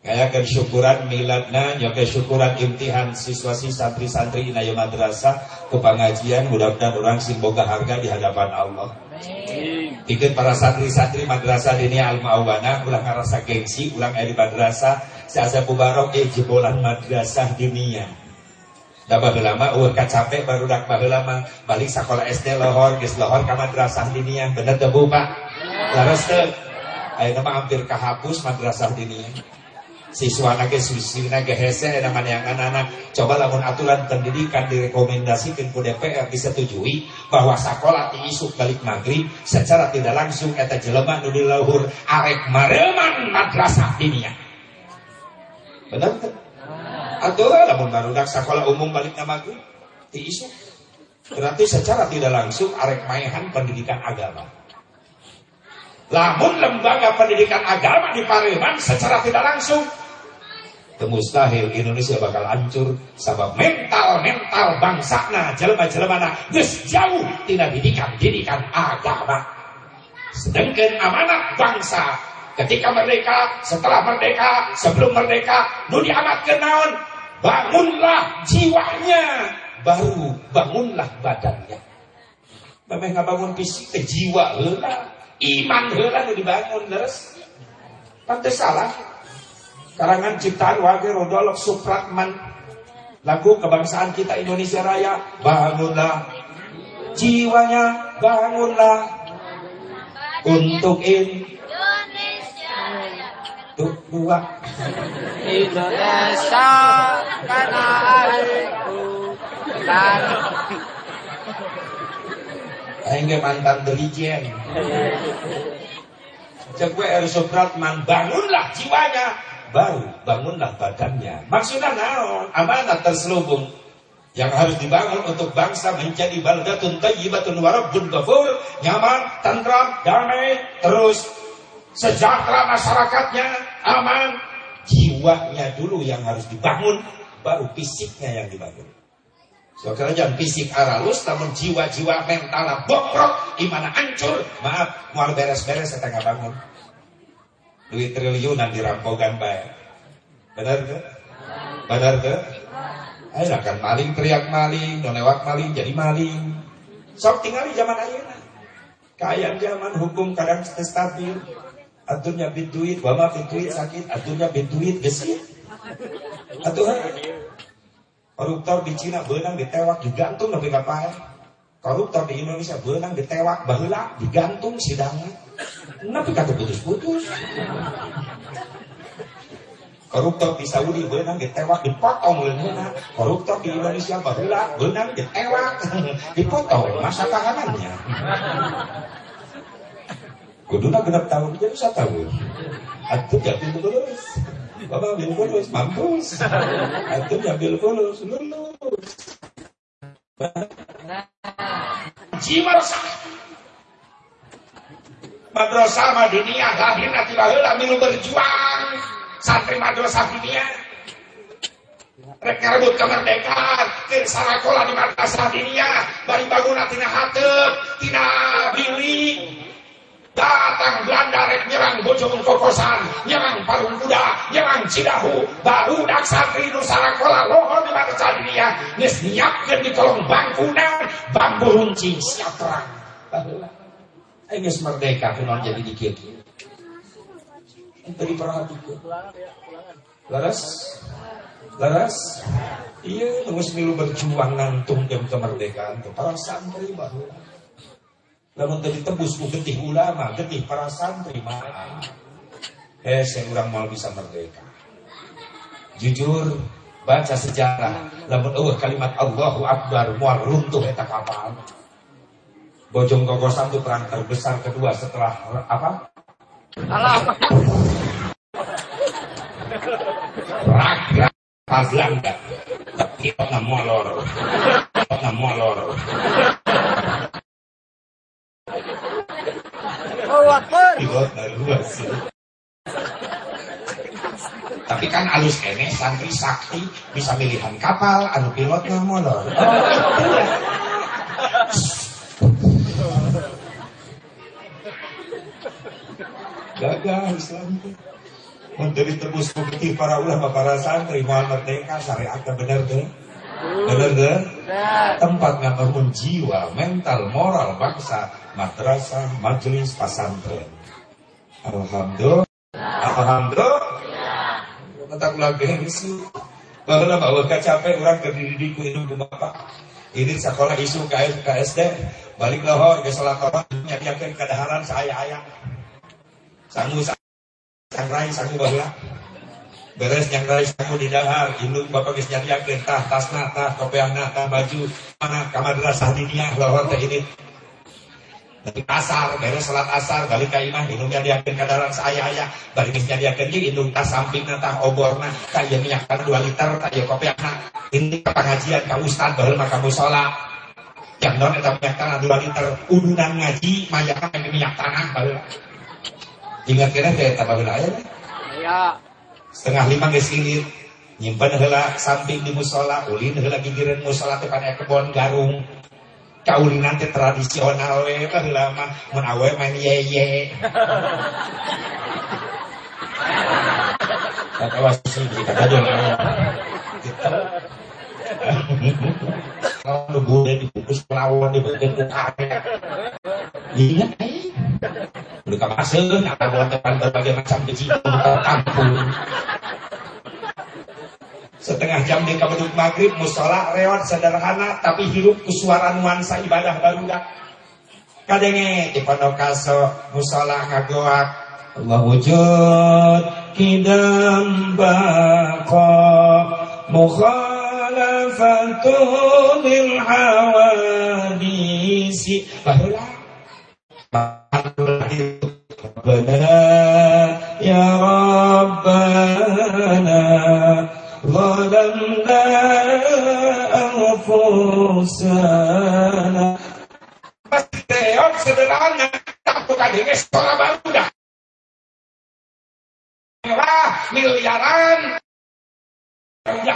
A: Kayakan syukuran miladna, nyoke syukuran imtihan siswa siswa santri-santri inaya madrasah ke pengajian mudah-mudahan orang simboga harga di hadapan Allah. Ikut para santri-santri madrasah ini al ma'awana ulang ngerasa gengsi, ulang di madrasah, saya bubarok eh jebolan madrasah dunia. Dah lama, uang capek baru dak lama. Balik sekolah SD lohor, geus lohor ke madrasah dunia, bener tuh bu pak? Laras tuh, ayo nama hampir kehapus madrasah dunia siswa nage siswi nage hese nama yang anak-anak coba lamun aturan pendidikan direkomendasikan ke DPR disetujui bahwa sekolah isuk balik maghrib secara tidak langsung eta jelema nu lahur arek mareman madrasah dinia benar kan? Atau lamun barudak sekolah umum balik maghrib di isuk berarti secara tidak langsung arek maehan pendidikan agama. Lamun lembaga pendidikan agama di Pareman secara tidak langsung mustahil Indonesia bakal hancur sabab mental mental bangsa nah jelma jelma nah geus jauh tidak didikan didikan agama. Sedangkan amanat bangsa ketika merdeka setelah merdeka sebelum merdeka nu diamatkeun naon bangunlah jiwanya. Baru bangunlah badannya. Memang bangun fisik ke jiwa heula. Iman heula nu dibangun terus pantes salah. Karangan ciptaan Wage Rodolok Supratman. Lagu kebangsaan kita Indonesia Raya bangunlah. Jiwanya bangunlah. Untuk Indonesia tuh dua
B: Indonesia karena airku dan
A: Aing mantan dirijen. Cek gue Supratman bangunlah jiwanya baru bangunlah badannya. Maksudnya naon? Amanat terselubung yang harus dibangun untuk bangsa menjadi baldatun tayyibatun warabbun ghafur, nyaman, tentram, damai, terus sejahtera masyarakatnya, aman. Jiwanya dulu yang harus dibangun, baru fisiknya yang dibangun. So, jangan fisik aralus, namun jiwa-jiwa mental bokrok, imana hancur. Maaf, mau beres-beres setengah bangun duit triliunan dirampokan baik. Benar ke? Benar ke? Ayo kan maling teriak maling, nonewak maling jadi maling. Sok tinggal di zaman ayeuna. Kayak zaman hukum kadang stabil. Duit, wama bit duit sakit, aturnya bit duit gesit. Atuh koruptor di Cina benang ditewak digantung tapi ngapain? Koruptor di Indonesia benang ditewak bahula digantung sidangnya. Kenapa kata putus-putus? Koruptor di Saudi benang ditewak dipotong leungeuna. Koruptor di Indonesia baheula benang ditewak dipotong masa tahanannya. Kuduna genap tahun jadi satu tahun. Atuh jadi lulus. Bapak bil lulus mampus. Atuh jadi lulus lulus. Jiwa madrasah Madiniyah lahir nanti baheula milu berjuang santri madrasah dunia rek ngarebut kemerdekaan ke sarakola di madrasah dunia bari bangun tina hateup tina bili datang Belanda nyerang bojong kokosan nyerang parung kuda nyerang cidahu baru dak santri nu sarakola lohor di madrasah dunia geus nyiapkeun di kolong bangkunan bambu runcing siap terang Engis merdeka kenal jadi dikit. Itu diperhatikan. Laras? Laras? Iya, nunggu milu berjuang nantung jam kemerdekaan ke para santri bahwa. Lalu tadi tebus ku getih ulama, getih para santri mana? Eh, saya kurang mau bisa merdeka. Jujur, baca sejarah, lamun eueuh kalimat Allahu Akbar muar runtuh eta kapal. Bojong Kokosan itu perang terbesar kedua setelah apa? Perang Fazlan enggak. Tapi molor. Kok molor.
B: Oh, Akbar.
A: Pilot. Tapi kan alus kene santri sakti bisa milihan kapal anu pilotnya molor. Oh, itu ya. Gagal Islam itu. Menteri tebus bukti para ulama para santri Muhammad merdeka syariatnya benar deh. Benar deh. Tempat ngambangun jiwa, mental, moral bangsa, madrasah, majelis, pesantren. Alhamdulillah. Alhamdulillah. Tentang lagi isu. Bahwa bahwa capek orang terdiri di hidup bapak. Ini sekolah isu KS, KSD. Balik lohor ke salah orang nyadiakan kedaharan saya ayah. Sanggu sangrai sanggu bahula. Beres nyangrai sanggu di dahar. Induk bapak geus nyadiakeun tah tasna tah kopiahna tah baju mana kamadrasah diniyah lohor teh ini. Dari asar, beres salat asar, balik ke imah, indung nyadiakeun kadaran saya ayah, balik geus nyadiakeun ieu indung tas sampingna tah oborna, ka ieu minyak tanah 2 liter, ka ieu kopiahna. Ini ke pengajian ka ustad baheula mah ka musala. Yang non eta minyak tanah 2 liter, udunan ngaji, mayakna minyak tanah baheula. Ingat kira kayak tambah wilayah
B: Ya.
A: setengah lima geus ilir nyimpen heula samping di musola ulin heula gigireun musola teh pada kebon garung kaulinan teh tradisional we teh heula mah. Mun awe main yeye. Kata wasi di kata dong kalau lu bude dibungkus pelawon dibikin ukare ingat eh. Udah kapaseun apa buat depan berbagai macam keji kampung setengah jam di kabedut maghrib musola reot sederhana tapi hirup kesuara nuansa ibadah baru dah. kadenge di pondok kaso musola ngagoak. Allah wujud kidam bako, mukhalafatu bil hawadisi. Barulah. Rabbana ya Rabbana. ظلمنا أنفسنا Teot sederhana Takut adanya sekolah baru dah Mewah miliaran Ya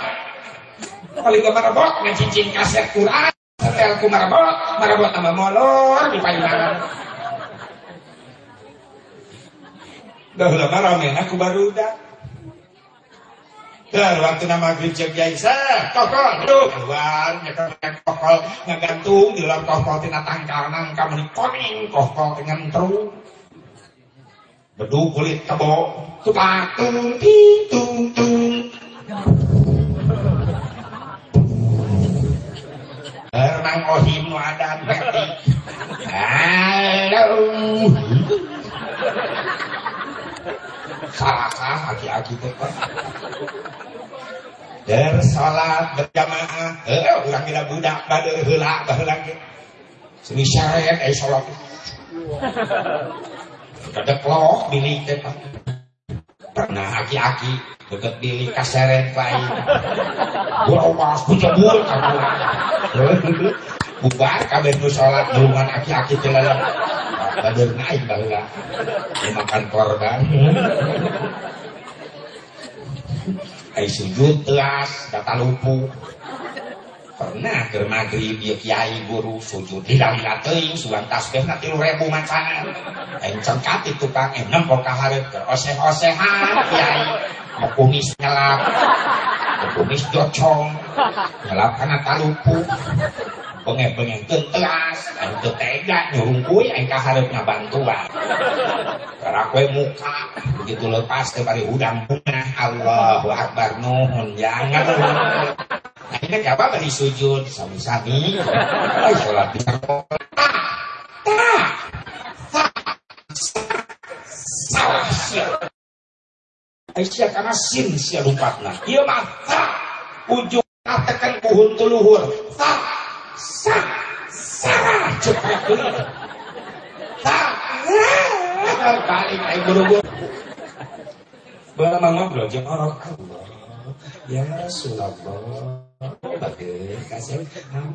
A: Kali ke marabot Ngancicin kaset Quran Setel ku marabot Marabot nama molor Di payungan Dahulu mah rame aku baru dah. Dan waktu nama maghrib jam kokol, aduh, keluar, nyekel kokol, ngagantung di dalam kokol tina tangkalan, kamu di koning, kokol dengan terus. Bedu kulit kebo, tupak, tung, tung, tung. Renang ohim nu ada ngerti. Halo. Salah aki-aki Der salat berjamaah, eh urang kira budak baheula ge. Seni syariat eh salat. Kada klok bilik teh. Pernah aki-aki deket bilik kaseret lain. Pas bujabul kamu. Bubar kabeh nu salat nulungan aki-aki teh lalang. Bader naik baheula. Makan korban. Ai sujud telas, data lupu. Pernah ke maghrib ya kiai guru sujud di dalam teuing sugan tasbih na tilu ribu macan. Aing cengkat itu kang enem kok ke oseh-osehan kiai. Mau kumis nyelap. Kumis docong. Nyelap karena talupu. Bengeng-bengeng telas, aing teu tega nyurung kuy aing kaharep ngabantuan. Karena kue muka begitu lepas ke bari udang punah. Allahu Akbar nuhun jangan. Nah ini apa bari sujud sami-sami Ay sholat di Aisyah karena sin sia lupatna Iya mah ta ujung tekan kuhun tuluhur. Ta sa sarah cepat ta kali kayak buru-buru. Bala mama belajar orang ya Rasulullah oh bagus kasih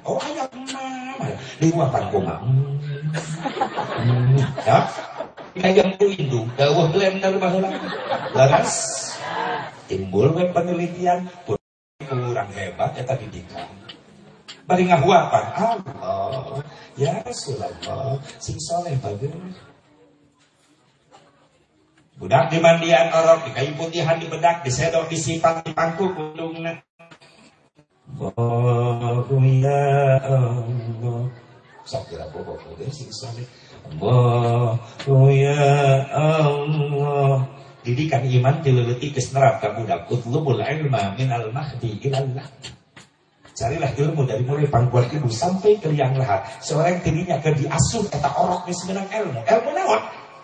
A: oh ayam mama di apa koma hmm. ya ayam ku indung dawuh lem dari baheula laras timbul we penelitian kurang hebat eta didikan bari ngahuapan Allah ya Rasulullah sing soleh bagus Budak di mandian orok, di kayu putihan di bedak, di sedok, di sifat, di pangku, kudungna. Allahu ya Allah. Sok kira bobo deh sing soleh. Allahu ya Allah. Didikan iman dileleti ke budak. Utlubul ilma minal mahdi ilallah. Carilah ilmu dari mulai pangkuan ibu sampai ke liang lahat. Seorang tadinya ke diasuh kata orok di semenang ilmu. Ilmu naon?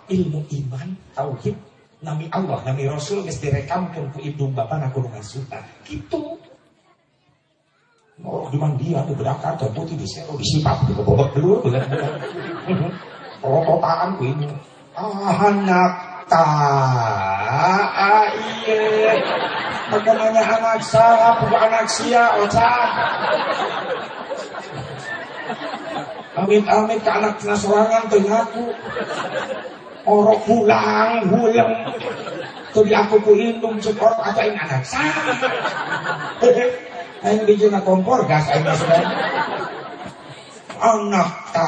A: ilmu iman, tauhid, nami Allah, nami Rasul geus direkamkeun ku indung bapa na kudu ngasuta. Kitu. Oh, di mandia di bedakan dan putih di selo disifat di bobot dulu bulan. Rototaan ku ini. Anak ta iya. Bagaimana anak saya, bukan anak sia, ocah. Amit-amit ke anak nasorangan tengahku orang pulang pulang tuh aku ku indung cek orang apa yang anak saya aing bijuna kompor gas aing anak ta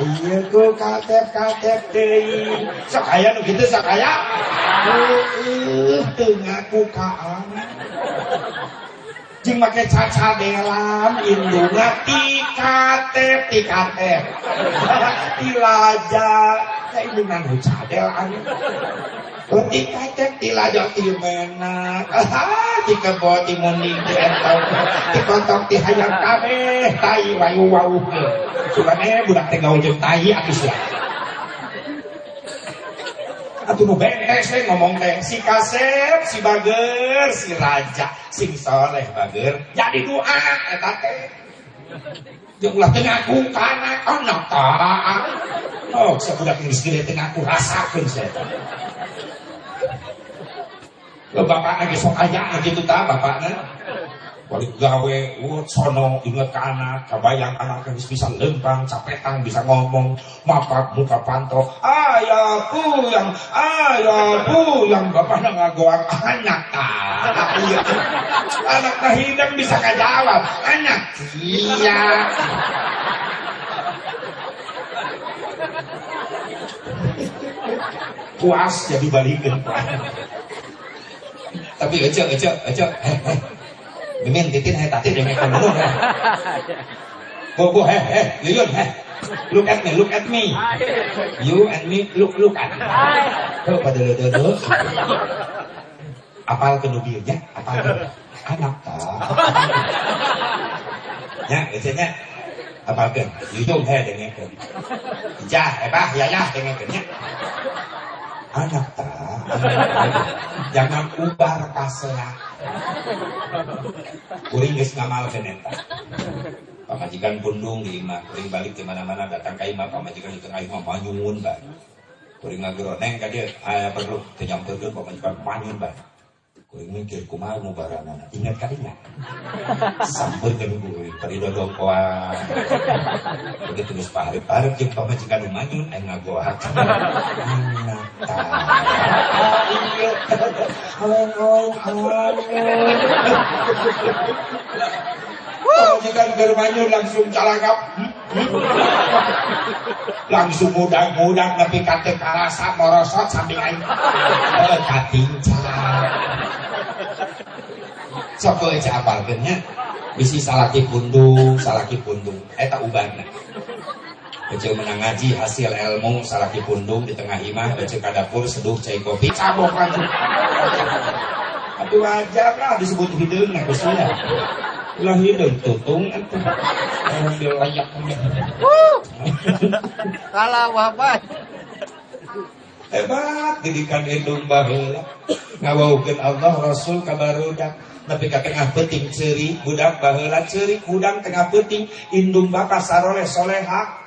A: iya ku katep katep deui sok aya nu kitu sok aya heuh teu ngaku ka anak Jing make caca delam indungna ti katep ti katep. Ti laja cadel anu ti katep ti menak ti kebo ti muning ti entong ti kontong ti hayang tai wayu wau sukane budak teh gaul jeung tai atuh sia Atuh nu beres teh ngomong teh si kasep, si bager, si raja, sing soleh bager. Jadi doa eta teh. Jeung ulah teu ngaku kana anak ta. Oh, sabudak miskin teh ngaku rasakeun saya. Lo bapak lagi sok aya gitu ta bapakna balik gawe wut sono inget ke anak kebayang anak yang bisa lempang capetang bisa ngomong mapak muka panto ayahku yang ayahku yang. Bapak ngagoang anak ah iya. Anak nah hidang bisa kajawab anak iya puas jadi balikin. Tapi aja aja aja eh eh. Mimin titin hai tati dengan kamu Go go hey hey Yuyun hey Look at me, look at me. You and me, look, look at. Tuh, pada lo dulu. Apal ke mobilnya, apal ke anak tak. Ya, biasanya apal ke, yuyung he dengan ke. Ja, hebah, ya ya dengan ke Anak tak, jangan ubah kasela. Kuring geus ngamalkeun eta. Pamajikan pundung di imah, kuring balik di mana-mana datang ka imah pamajikan di tengah imah manyun ba. Kuring ngageroneng ka dieu aya perlu teu nyampeurkeun pamajikan manyun ba. Kuring mikir kumaha nu baranana. Ingat ka ingat. Sampeurkeun kuring tadi dodong koa. Begitu geus paharep-harep jeung pamajikan manyun aya ngagoak. Iya. Halo, halo. Pamajikan germanyu langsung calangap. Langsung mudang-mudang nepi kate karasa morosot samping aing. Eh, katincan. Sok aja apalkeun nya. Bisi salaki pundung, salaki pundung. Eta ubahna. Kecil menang ngaji hasil ilmu salaki pundung di tengah imah kecil kadapur seduh cai kopi cabok lagi. Tapi wajar lah disebut hidung nah kusina. Ulah hidung tutung. Orang dia layak
B: Kalah wabah.
A: Hebat didikan hidung baheula. Ngawaukeun Allah Rasul kabarudak. Tapi ka tengah peting ceri budak baheula ceri udang tengah peting indung bapak saroleh soleha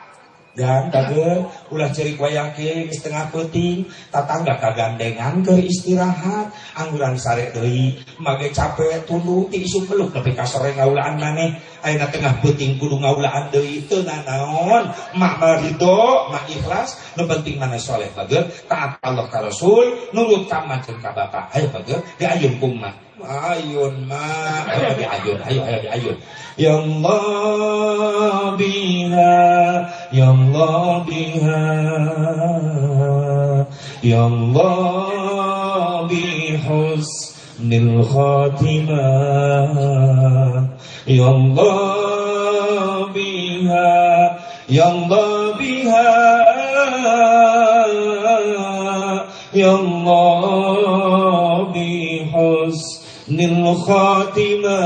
A: dan kagak ulah ceri wayake setengah peti tatangga kagandengan ke istirahat. Angguran sare deui mage capek tulu ti isu peluk nepi ka sore ngaulaan maneh. Tengah peuting kudu ngaulaan deui teu naon mak marido mak ikhlas. Nu penting mana soleh bager taat Allah ka Rasul. Nurut ka manceun ka bapak. Ayo bager diayun ku mak ayun mak ayo diayun ayo ayo diayun ya Allah biha ya Allah biha ya Allah bihusnil khatimah. Ya Allah biha ya Allah biha ya Allah bihusnil khatimah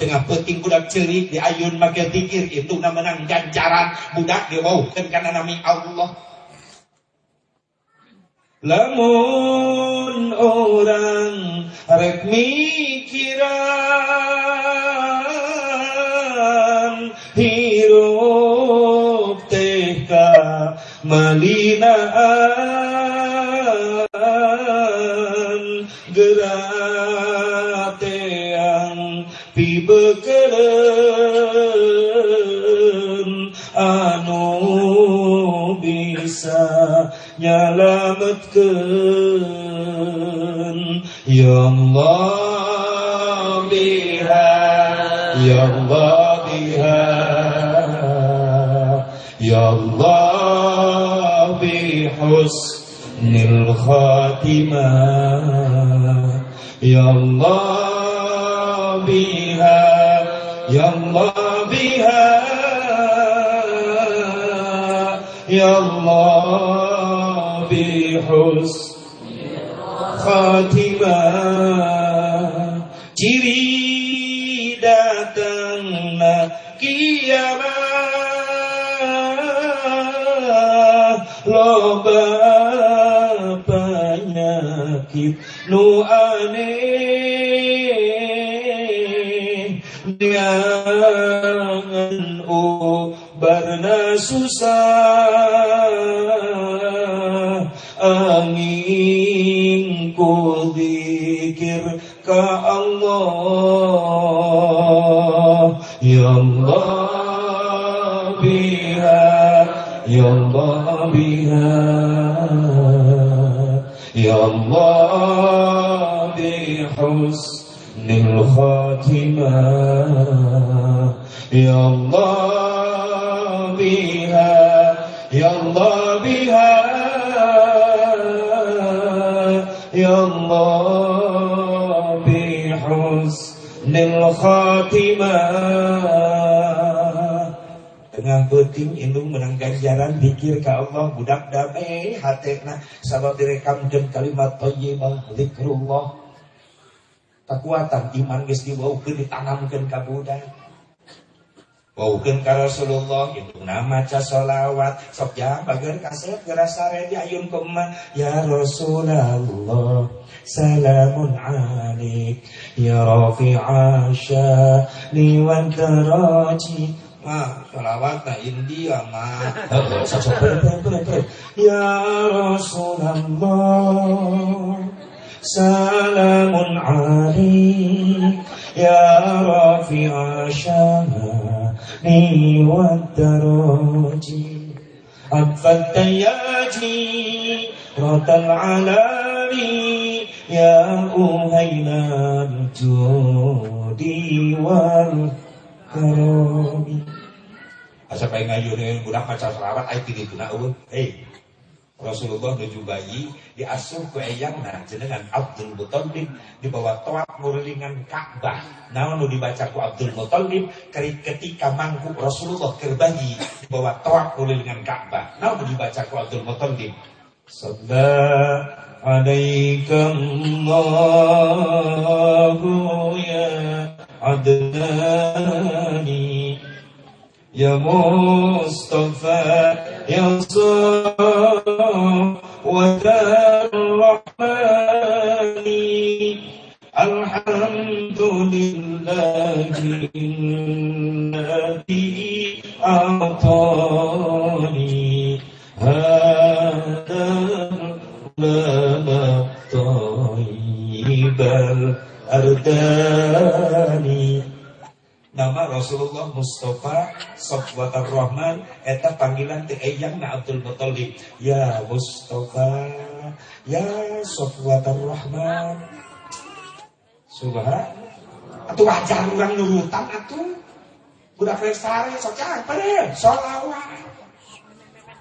A: tengah peting budak cerik di ayun makin pikir itu menang ganjaran budak diwaukan karena nami Allah. Lamun orang rek mikiran hirup teka malinaan gerak teang pibekelen anu bisa nyalametkeun ya Allah biha ya Allah biha ya Allah bihusnil khatimah ya Allah biha ya Allah biha ya Allah bihus khatimah ciri datangna kiamat. Loba penyakit nu aneh jangan ubarna susah. Angin ku zikir ka Allah. Ya Allah biha ya Allah biha ya Allah bihusnil khatimah ya Allah biha ya Allah biha ya Allah bihusnil khatimah tengah penting indung menang ganjaran pikir ke Allah budak damai hatena sabab direkam dan kalimat thayyibah zikrullah. Kekuatan iman geus dibawakeun ditanamkeun ka budak. Baukeun ka Rasulullah itu nama maca solawat sok ya bagian kaset gerasa ready ayun koma ya Rasulullah salamun alik ya rafi'a syani wa Ma, salawat ke India, ma. Oh, sok-sok, Ya Rasulullah, salamun alaik. Ya Rafi' syahani wa daraji. Abfad dayaji, rotal alami. Ya Uhayna' judi wal Asa pengen ngayunin budak maca selawat ai ti dituna eueuh. Hei. Rasulullah nuju bayi diasuh ku eyangna jenengan Abdul Muthalib dibawa tawaf ngurulingan Ka'bah. Naon nu dibaca ku Abdul Muthalib ketika mangku Rasulullah keur bayi dibawa tawaf ngurulingan Ka'bah. Naon nu dibaca ku Abdul Muthalib? Sallallahu alaika Allahu ya عدناني. يا مصطفى يا صفوة الرحمن الحمد لله الذي أعطاني هذا المنى الطيب ardani. Nama Rasulullah Mustafa Sofwatar Rahman eta panggilan teh eyang na Abdul Muthalib. Ya Mustafa ya Sofwatar Rahman. Subhan. Atuh wajar urang nurutan atuh. Budak lestari sok apa deh solawat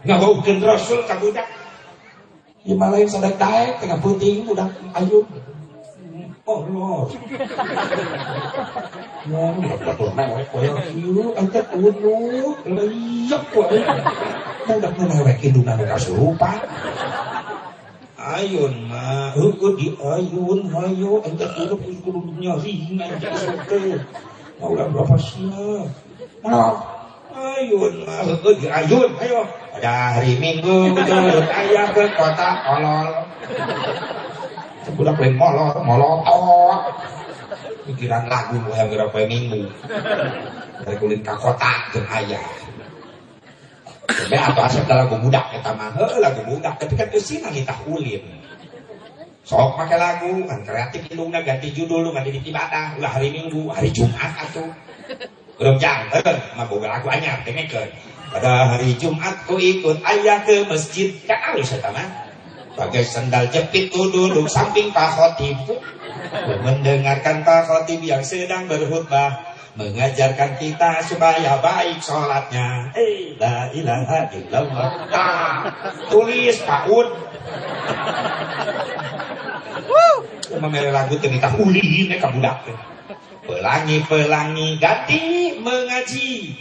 A: ngabaukeun Rasul ka budak. Ya yang sadar daek tengah puting budak ayu Oh Lord. Ya, budak mewek koyo kieu angkat unu, leyek wae. Budak mewek indungan kasurupan. Ayun mah, heukeut di ayun hayo angkat kudu kudu nyari angkat sote. Mau berapa sih? Nah, ayun mah heukeut di ayun ayo. Pada hari Minggu betul ayah ke kota kolol budak lain molor, molor, pikiran lagu yang berapa minggu. Dari kulit kota ayah atau asap lagu budak kita mah lagu budak tapi kan usina kita ulin sok pakai lagu kan kreatif indungna ganti judul lu ganti ibadah ulah hari minggu hari jumat atau belum jang eh mah lagu anyar dengekeun pada hari jumat ku ikut ayah ke masjid. Kan alus eta mah pakai sendal jepit tuh duduk samping Pak Khotib. Mendengarkan Pak Khotib yang sedang berkhutbah mengajarkan kita supaya baik sholatnya. Eh la ilaha illallah. Ah, tulis Pak Un memilih lagu cerita ulin ya budak pelangi pelangi ganti mengaji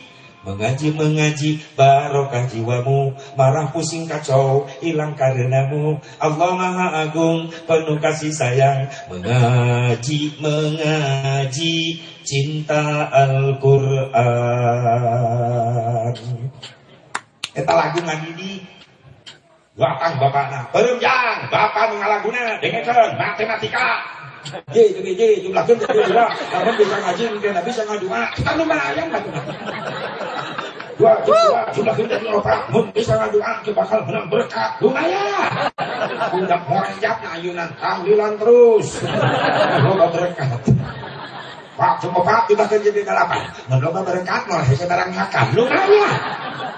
A: Mengaji mengaji barokah jiwamu. Marah pusing kacau hilang karenamu. Allah maha agung penuh kasih sayang. Mengaji mengaji cinta Al-Quran. Kita lagu ngaji di nah Belum jang Bapak mengalaguna Dengarkan matematika J, jadi J, jumlah kan jadi dua. Kamu bisa ngaji, mungkin bisa ngadu mak. Kita lumayan lah Dua, dua, jumlah kan jadi opat. Mungkin bisa ngadu mak, bakal menang berkat. Lumayan. Udah morenjak ayunan tahlilan terus. Berkat. Pak, cuma Pak, kita kan jadi delapan. Menloba berkat, malah barang hakam. Lumayan.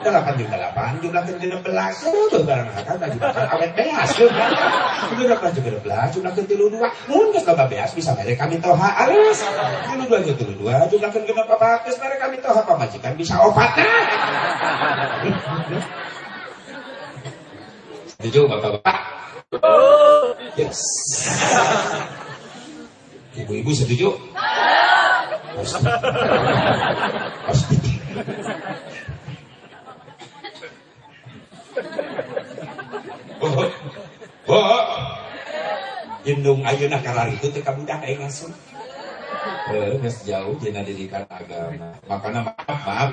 A: Delapan juga delapan, jumlah ke enam belas, itu barang hakam, tadi bakal awet beas. Itu delapan juga belas, jumlah ke tilu dua, mungkin ke beas bisa mereka kami toha alas. Tilu dua juga tilu dua, jumlah ke genap apa, terus mereka kami toha pamajikan bisa opat. Setuju bapak-bapak? Yes. Ibu-ibu setuju? Pasti. Pasti. Oh, oh. Indung ayeuna kalar itu teh budak aing langsung. Eh, geus jauh dina didikan agama. Makana maaf, maaf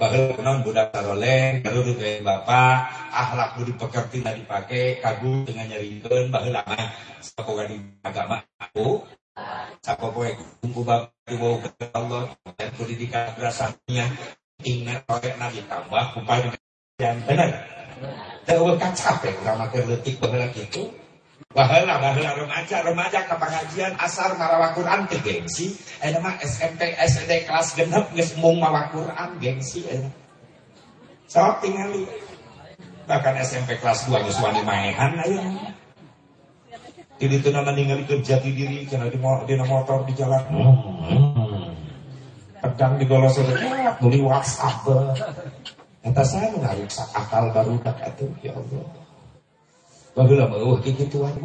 A: baheula naon budak saroleng, kalau duit bapak, akhlak budi pekerti tadi dipake, kagu dengan nyarikeun baheula mah sapoga di agama aku. Sapoga kumpul bapak dibawa ke Allah, dan pendidikan berasanya ingat oleh nabi tambah kupaya yang benar. Teu kan capek urang make leutik baheula kitu. Baheula baheula remaja remaja ke pengajian asar marawak Quran teh gengsi. Eta mah SMP SD kelas genep geus mung Quran gengsi eta. Sok tingali. Bahkan SMP kelas 2 geus wani maehan ayeuna. Jadi nama ningali kerja di diri karena di, di motor di jalan. Pedang digolos ya, beli WhatsApp. Kata saya ngariksa akal baru tak itu ya Allah. Baheula meueuh kitu tuan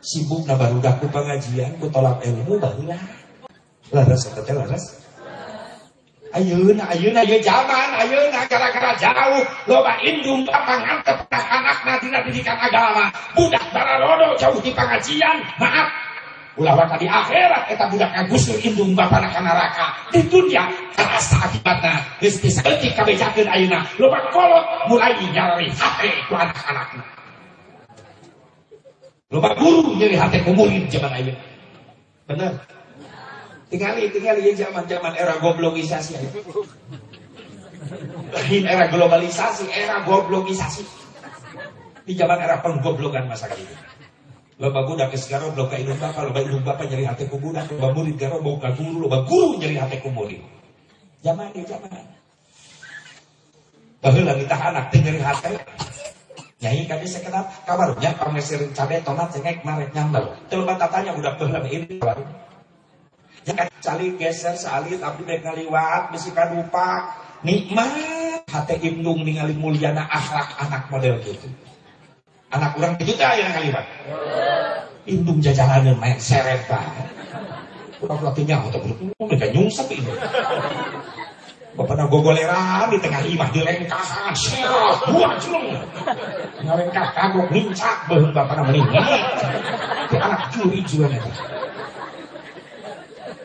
A: Sibuk na baru pengajian ku tolak ilmu baheula. Laras eta teh laras. Ayeuna ayeuna ye zaman ayeuna gara-gara jauh. Loba indung papangan ke anak-anak dina didikan agama. Budak bararodo jauh di pengajian. Maaf, ulah waktu di akhirat kita budak ngagusur indung bapana ka neraka. Di dunia terasa akibatna geus diseutik kabejakeun ayeuna. Loba kolot mulai nyari hate ku anak-anakna. Loba guru nyari hate ku murid zaman ayeuna. Bener tinggali tinggali ya zaman-zaman era goblokisasi lain era globalisasi era goblokisasi Di zaman era penggoblokan masa itu. Loba budak sekarang blok indung bapak, loba indung bapak nyari hati budak, loba murid garo bau ka guru, loba guru nyari hati murid. Zaman di zaman. Baheula minta anak nyari hati. Nyai kami sekedap kabarnya pameser cabe tomat cengek marek nyambel. Teu tatanya budak baheula ini baru. Jangan cali geser salit abdi baik ngaliwat bisi kadupa nikmat hati indung ningali muliana akhlak anak model gitu. Anak orang itu tak yang kalimat. Indung jajanan main seret. Kurang pelatihnya atau mereka nyungsep ini. Bapak nak gogoleran di tengah imah di lengkahan, serot, buah celung. Ngelengkah kagok, nincak, bahan bapak meninggal. Anak curi juga nih.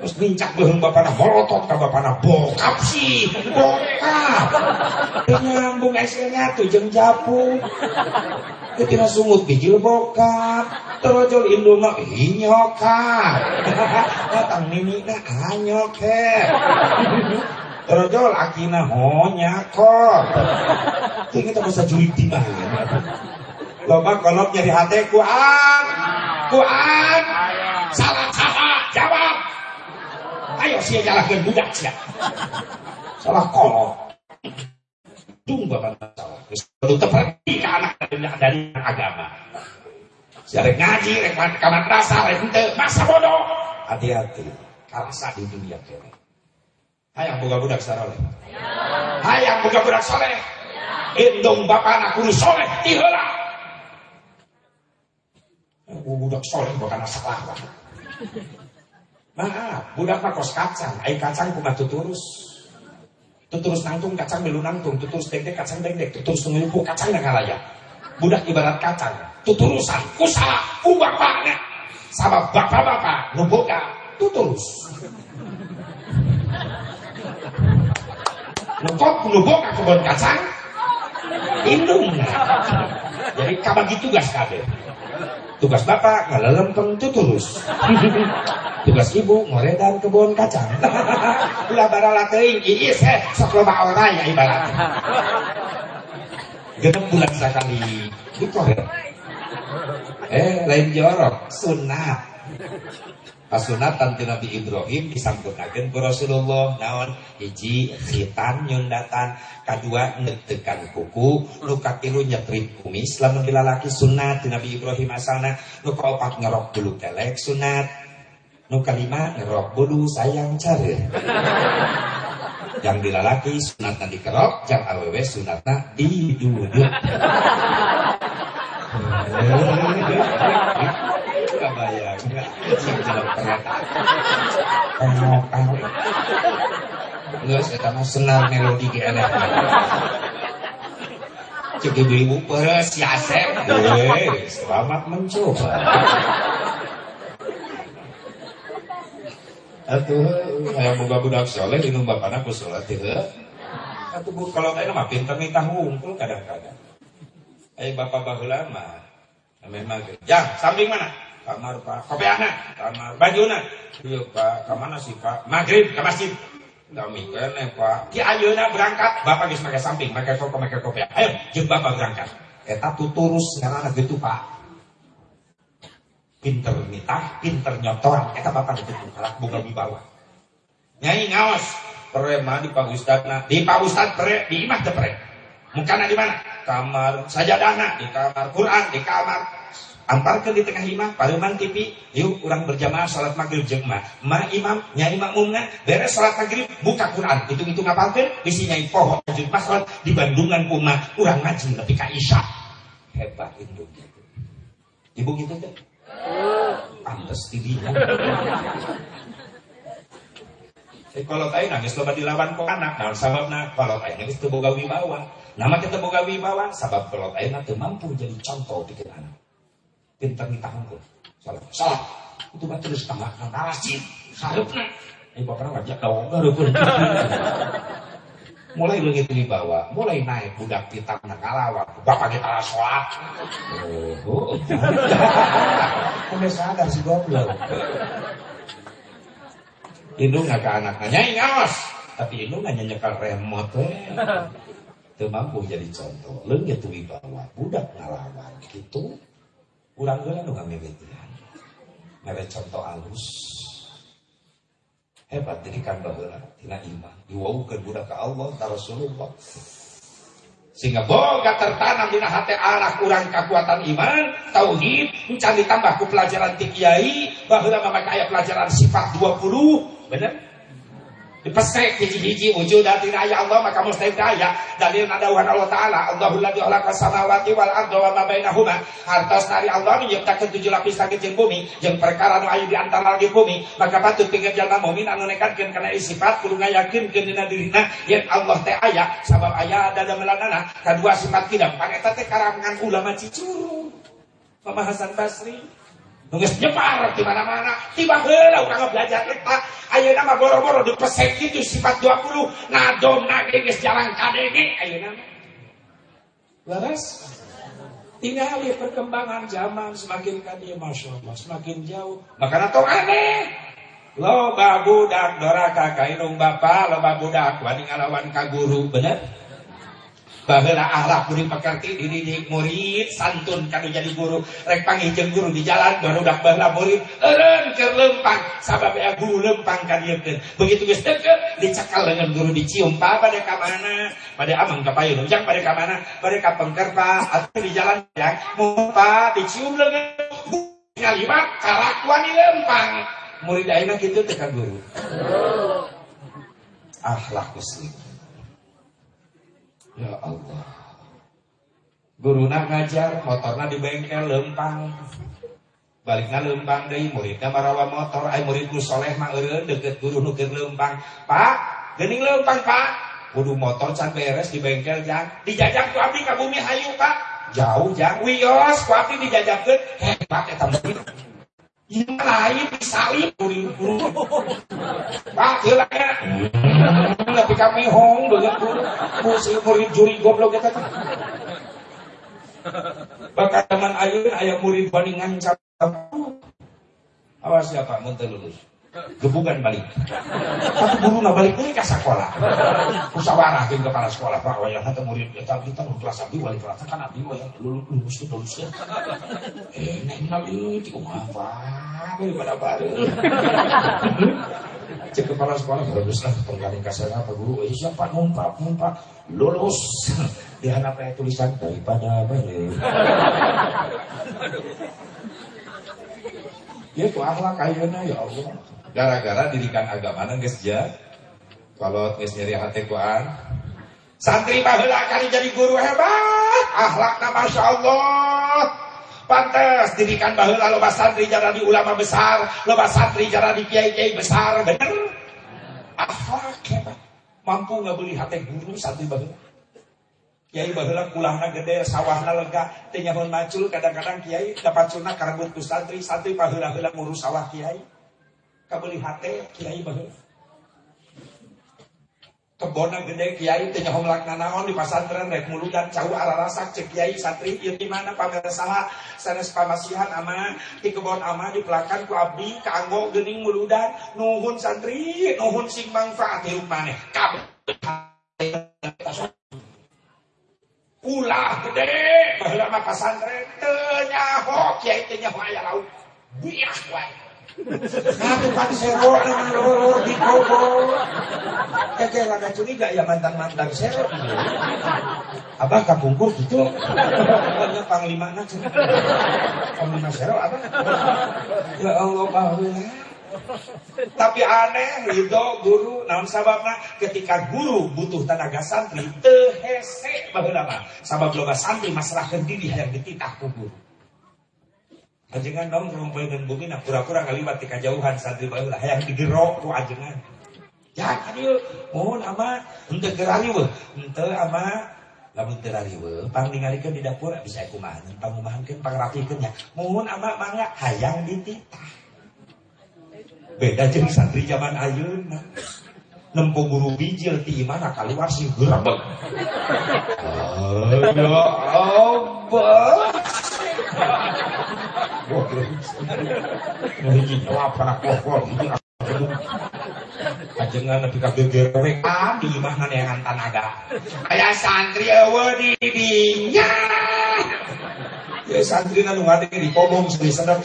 A: Terus bapak nak molotot ke bapak nak bokap sih, bokap. Nyambung esnya tuh jeng japu. Ketika sungut bijil bokap, terojol induma inyokap. Datang nini na anyoket. Terojol akina honyakot. Itu kita bisa julit di mana? Loba kolok nyari hati kuat, kuat. Salah salah jawab. Ayo sih jalankan budak siap. Salah kolok. Tung bapak salah. Itu terpergi ke anak dari agama. Siapa ngaji, rek kamar rasa, rek masa bodoh. Hati-hati. Karasa di dunia kene. Hayang buka budak saroleh. Hayang buka budak soleh. Indung bapak anak kudu soleh. Iheula. Budak soleh bukan salah. Maaf, budak mah kos kacang. Ai kacang kumaha tuturus. Tuturus nangtung kacang belu nangtung, tuturus dek kacang dek, tuturus ngelupuk kacang nggak kalaya. Budak ibarat kacang, tuturusan, kusalah, ku bapaknya. Sama bapak-bapak, nuboga, tuturus. Nukot nuboga kebun kacang, indung. Jadi kabagi tugas kabeh. Tugas bapak ngalalempeng tuturus. Tugas ibu ngoredan kebun kacang. Ulah barala teuing iis eh sok loba orang ya ibarat. Genep bulan sekali. Gitu ya. Eh lain jorok sunat. Pasunatan ti Nabi Ibrahim disampurnakeun ku Rasulullah naon hiji khitan nyundatan kadua ngetekan kuku nu katilu nyetrip kumis lamun dilalaki sunat ti Nabi Ibrahim asalna nu kaopat ngerok bulu kelek sunat nu kalima ngerok bulu sayang care yang dilalaki sunatna dikerok jang awewe sunatna diduduk Kebayang dalam kereta. Tengok tahu. Geus eta mah senar melodi ge enak. Cek ibu-ibu peres Asep. Eh, selamat mencoba. Atuh, aya boga budak soleh di nu bapana ku salat teh. Atuh kalau teh mah pinter minta hungkul kadang-kadang. Ayo bapak baheula mah memang Jang, samping mana? Kamar Pak. Kopi anak, kamar bajuna. Iya Pak, ke mana sih Pak? Maghrib ke masjid. Kami kene Pak. Ki ayeuna berangkat, Bapak geus make samping, make koko, make kopi. Ayo, jeung Bapak berangkat. Eta tuturus karena gitu Pak. Pinter nitah, pinter nyotor, eta Bapak gitu kalak boga wibawa. Nyai ngaos, perema di Pak Ustadna, di Pak Ustad pere, di imah teh pere. Mukana di mana? Kamar sajadahna, di kamar Quran, di kamar Amparkan di tengah imam, pareman TV, yuk orang berjamaah salat maghrib jeung mah. Ma imam, nyai makmumna, beres salat maghrib, buka Quran. Itu itu ngapalkeun, bisi nyai poho lanjut masal di Bandungan kumah, kurang ngaji tapi ka Isya. Hebat itu. Ibu gitu teh. Pantes tidinya. Eh, kalau kain nangis loba dilawan kok anak, nah sababna kalau kain nangis teu boga wibawa. Nama kita boga wibawa, sabab kalau kain teu mampu jadi contoh di anak pinter ampun. Salah, salah. Itu mah terus tambah nang masjid. Sarupna. Ini bapak ngajak dong, pun. Mulai begitu dibawa, mulai naik budak kita nak kalawat. Bapak kita sholat. Oh, udah sadar si goblok. Indung nggak ke anaknya, nyai ngawas. Tapi Indung nggak nyekal remote. teu mampu jadi contoh leungit tuh wibawa budak ngalawan gitu urang geula nu ngamimitian mere contoh alus hebat didikan baheula tina iman. Diwaukeun budak ka Allah ka Rasulullah. Sehingga boga tertanam di hati anak kurang kekuatan iman tauhid. Mencari tambah ku pelajaran ti kiai bahwa memakai pelajaran sifat 20 bener dipesek hiji-hiji wujud dari raya Allah maka mustahil daya dalil nadawan Allah Ta'ala Allahul ladzi khalaqa samawati wal arda wa ma bainahuma. Hartos dari Allah menciptakan tujuh lapis langit bumi jeung perkara nu aya di antara bumi. Maka patut pinggir jalma mukmin anu nekatkeun kana sifat kudu ngayakinkeun dina dirina yen Allah teh aya. Sabab aya ada damelanana kadua sifat kidam teh karangan ulama cicuru Mama Hasan Basri Nunggu nyebar di mana-mana. Tiba heula urang belajar eta. Ayeuna mah boro-boro dipesek kitu sifat 20. Nadom nage geus jalan kadenge ayeuna mah. Laras tinggal perkembangan zaman semakin kadi Masya Allah semakin jauh makanya tong aneh loba budak doraka kainung bapa loba budak wani ngalawan ka guru bener Baheula ahlak budi pekerti dididik murid santun kanu jadi guru. Rek panggih guru di jalan baru udah baheula murid eureun keur lempang. Sabab ya guru lempang ka dieu begitu geus deukeut dicekal dengan guru dicium pa pada ka mana? Pada amang ka payun jang pada ka mana? Pada ka pengker atau di jalan ya pa. Dicium leungeun ngalibat kalakuan di lempang. Murid ayeuna kitu teh guru. Akhlak muslim Ya Allah. Guruna ngajar, motorna di bengkel lempang. Baliknya lempang deh, muridnya marawa motor, ay murid nu soleh mah eureun deket guru nu lempang. Pak, gening lempang, Pak. Kudu motor can beres di bengkel jang. Dijajak ku abdi ka bumi hayu, Pak. Jauh jang wios ku abdi dijajakeun. Hebat eta murid. Lain disalib guru-guru. Pak, ieu Tapi kami hong dengan musi murid juri goblok kita tuh. Bahkan teman ayun ayah murid bandingan Awas siapa mun lulus. Gebukan balik. Tapi guru na balik ke sekolah. Usawarah ke kepala sekolah Pak wayang hata murid kita kita kelas abdi wali kelas kan abdi wayang lulus lulus lulus ya. Eh neng nabi ti kumaha daripada bareng. Cek kepala sekolah bagus lah penggaling kasar apa guru. Eh siapa numpak numpak lulus. Di anak tulisan daripada balik. Ya itu akhlak kayaknya ya Allah. Gara-gara didikan agama geus ja. Kalau nyari hati Quran. Santri baheula kali jadi guru hebat, akhlakna Masya Allah. Pantes didikan baheula loba santri jadi ulama besar, loba santri jadi kiai-kiai besar, bener? Akhlak hebat. Mampu nggak beli hati guru santri baheula. Kiai baheula kulahna gede, sawahna lega, teu macul kadang-kadang kiai dapat sunah karambut ku santri, santri baheula-heula ngurus sawah kiai kabeli hate kiai baheula kebona gede kiai teh nyaho melakna naon di pasantren rek muludan cau ararasak cek kiai santri ieu di mana pamer saha sanes pamasihan ama di kebon ama di pelakan ku abdi kaanggo geuning muludan nuhun santri nuhun sing manfaat hirup maneh kabeh ulah gede baheula mah pasantren teu nyaho kiai teh nyaho aya lauk biah wae Aku kan sero lor di kobo. Ya kayak laga curiga ya mantan-mantan sero. Abah kapungkur gitu. Pokoknya panglima nak. Panglima sero apa? Ya Allah bahwa tapi aneh Ridho guru naon sababna ketika guru butuh tenaga santri teu hese baheula sabab loba santri masalah diri hayang dititah ku guru Ajengan dong dan bumi nak pura-pura ngalibat di kejauhan santri baru lah yang digerok ku ajengan. Ya kan yuk, mohon ama untuk gerari we, untuk ama lamun terari we, pang ningalikeun di dapur bisa aku mahan, pang umahankeun pang rapikeun nya. Mohon ama mangga hayang dititah. Beda jeung santri zaman ayeuna. Nempo guru bijil ti mana kali warsi gerebek. Ya Allah. Niki kelabrak kok iki. Ajengan nepi ka gerewek ah di imahna neangan tanaga. Aya santri eueuh di dinya. Ya santri nu ngade di kobong seri sedap.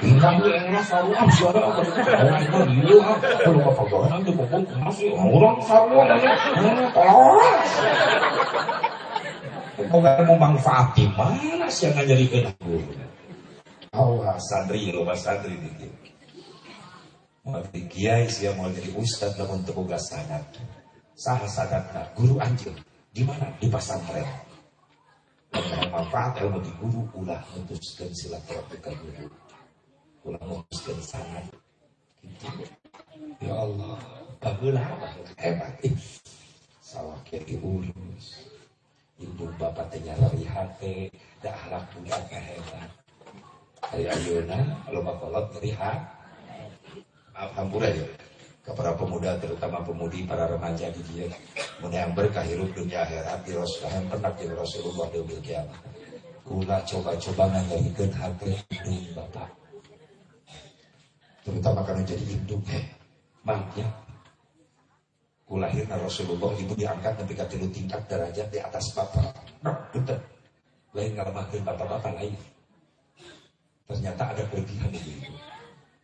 A: Ingkang ge engna sarua suara apa? Orang itu ah, kalau apa bawa nanti di masih orang sarua. Pokoknya mau manfaati mana sih yang ngajarikan aku? Allah santri loba santri di mau kiai sih mau jadi ustad namun tugas sangat sah sadatna guru anjing di mana? Di pesantren manfaat ilmu di guru ulah memutuskan silaturahmi ke guru. Ulah memutuskan sangat. Gitu. ya Allah bagulah hebat. Sawah kiai urus ibu bapak tanya lari hati dah ahlak punya hebat. Hari ayuna kalau bakolot ngeri maaf hampura ya ke para pemuda terutama pemudi para remaja di dia. Mudah yang berkah hidup dunia akhirat di Rasulullah yang pernah di Rasulullah di kiamat. Kula coba-coba nganggarikeun hati indung bapak. Terutama karena jadi indung eh maknya kulahir Rasulullah ibu diangkat tapi katilu tingkat derajat di atas bapak betul. Lain ngalemahkeun bapak-bapak lain. Ternyata ada kelebihan ibu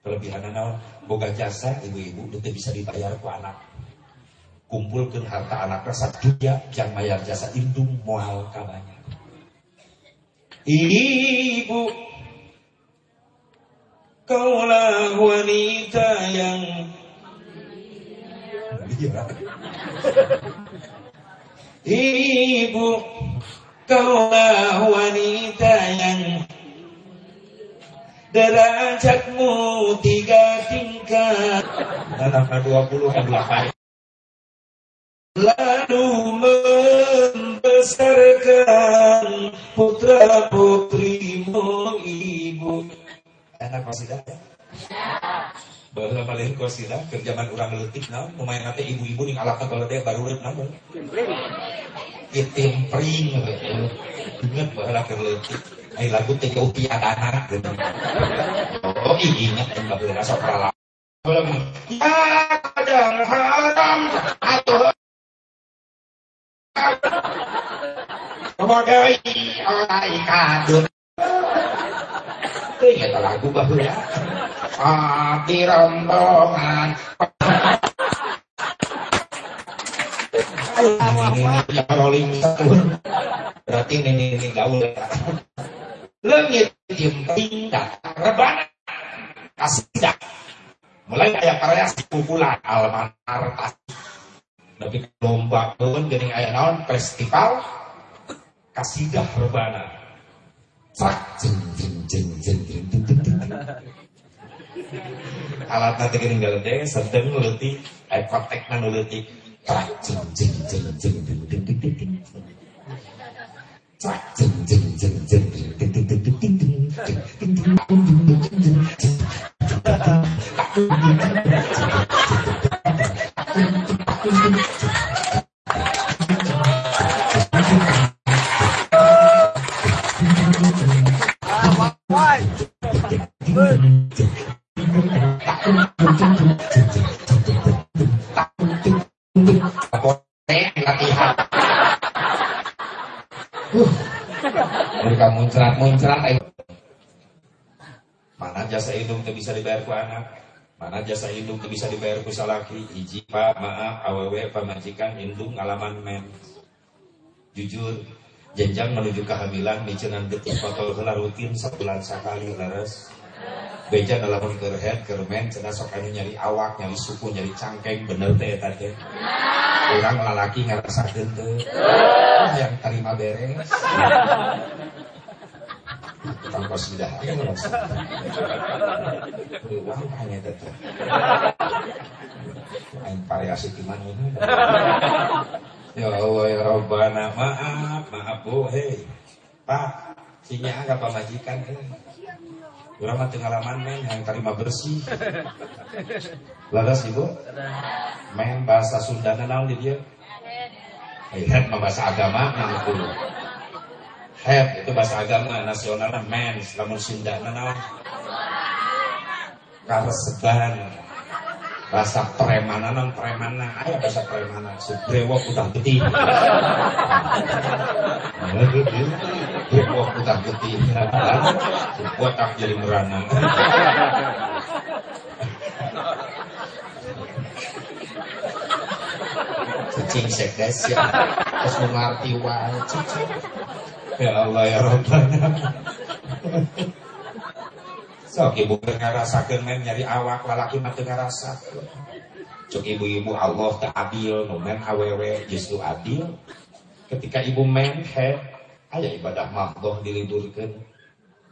A: kelebihan naon boga jasa ibu-ibu itu bisa dibayar ku anak. Kumpulkan harta anaknya satu juta yang bayar jasa indung mual kabanya ibu kaulah wanita yang ibu kaulah wanita yang derajatmu tiga tingkat. Halaman 20 ke belakang. Lalu membesarkan putra putrimu ibu. Enak masih ada Bahasa paling kosila, ke kerjaan orang letik naon, lumayan nanti ibu-ibu nih alat kalau dia baru lihat naon. Ya tempring, ingat bahasa kerletik. Ini lagu tiga upiah anak. Gitu. Oh iya, ingat, nggak boleh rasa peralaman. Ya haram atau orang teh eta ya lagu baheula. Ya. Ati rombongan. Ya rolling stone. Berarti ini ini gaul. Ya. Leungit jimping rebana kasida. Mulai ayah karya si kukulan almanar lebih lomba pun jadi aya naon festival kasidah rebana. Cak jeng jeng jeng jeng jeng jeng jeng jeng. Alat nanti gini galede sedeng leutik aya kontek nanu leutik. Cak jeng jeng jeng jeng jeng jeng jeng jeng. Cak jeng jeng jeng jeng Mereka jasa hidung itu bisa dibayar ku anak? Mana jasa hidung itu bisa dibayar ku salaki? Iji pak maaf awewe pamajikan indung ngalaman men. Jujur, jenjang menuju kehamilan micenan detik foto heula rutin sebulan sekali laras. Beja dalam kerhead kermen cina sok anu nyari awak nyari suku nyari cangkeng bener teh tadi. Orang lalaki ngerasa teu. Yang terima beres tanpa sudah uang hanya tetap main variasi gimana ini ya Allah ya Rabbana maaf maaf bu hei pak sinya agak pamajikan eh. Kurang mah pengalaman men yang terima bersih. Laras ibu? Men bahasa Sunda naon di dia? Head bahasa agama yang itu. Head itu bahasa agama nasional mens lamun Sunda nanaon kareseban rasa premanan non premana ayo bahasa premana sebrewok utang gede brewok utang gede buat tak jadi meranang cicing sekdes ya. Terus mengerti cicing ya Allah ya Rabbana Sok ibu ngarasakeun men nyari awak lalaki mah teu. Cuk ibu-ibu Allah teu adil, nu men awewe justru adil. Ketika ibu men he, aya ibadah mahdoh diliburkeun.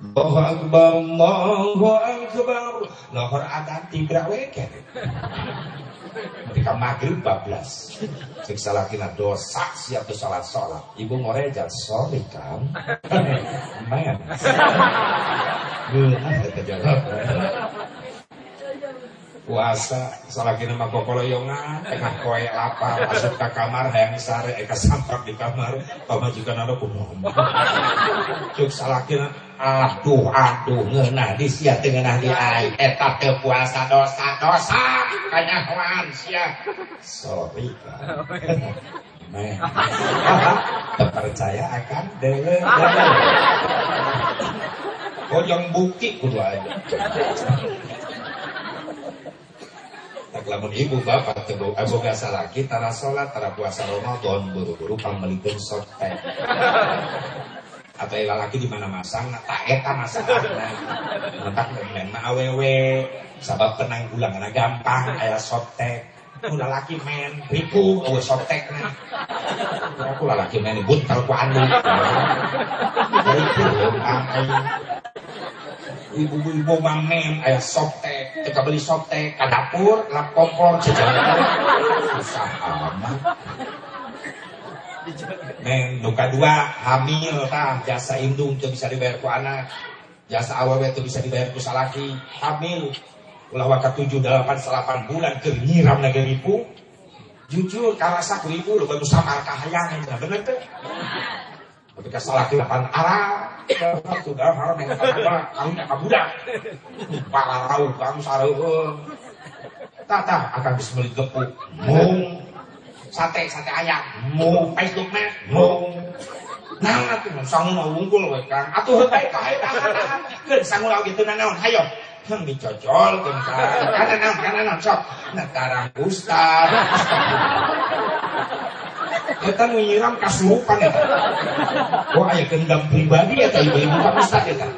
A: Allahu Akbar, Allahu Akbar. Lohor adat tigra weke. Ketika maghrib bablas. Cek salakina dosa siap tuh salat sholat. Ibu ngoreja, sorry kan. Men. Puasa salahkin mah kokoloyongan tengah koe lapar asup ke kamar hayang sare eka sampak di kamar pamajikan ada kumaha cuk salahkin aduh aduh ngeunah di sia teu ngeunah di ai eta teu puasa dosa dosa kanyahoan sia sorry Meh. percaya akan dewe Bojong bukti kudu aja. Tak lamun ibu bapak tebu abu gasa lagi tara sholat tara puasa Ramadan buru-buru pamelikeun sotek. Atau laki di mana masang tak eta masalahna. Mentak men awewe sabab penanggulangan gampang aya sotek. Ulah laki men ribu awe sotek nah. Aku lalaki men buntel ku anu. ibu-ibu mamen ayah soptek kita beli soptek ke dapur lap kompor sejalan. Susah amat. Neng, nuka dua hamil tah jasa indung tuh bisa dibayar ku anak. Jasa awewe tuh bisa dibayar ku salaki. Hamil. Ulah waka tujuh delapan selapan bulan ke nyiram negeri ibu jujur karasa ku ibu lo baru samar kahayang bener tuh ketika salaki delapan arah sudah haram yang kata kami nak budak para rau kamu sareueun tata akan bismillah gepuk mung sate sate ayam mung Facebook mah mung Nah, atuh sangu mau wungkul we Kang. Atuh heuh kae tahan. Keun sangu lauk kitu naon? Hayo. Yang dicocol keun Kana naon? Kana naon sok. Netarang ustaz. Kita nyiram kasurupan ya. Oh ayah gendam pribadi ya tadi ibu Pak Ustad ya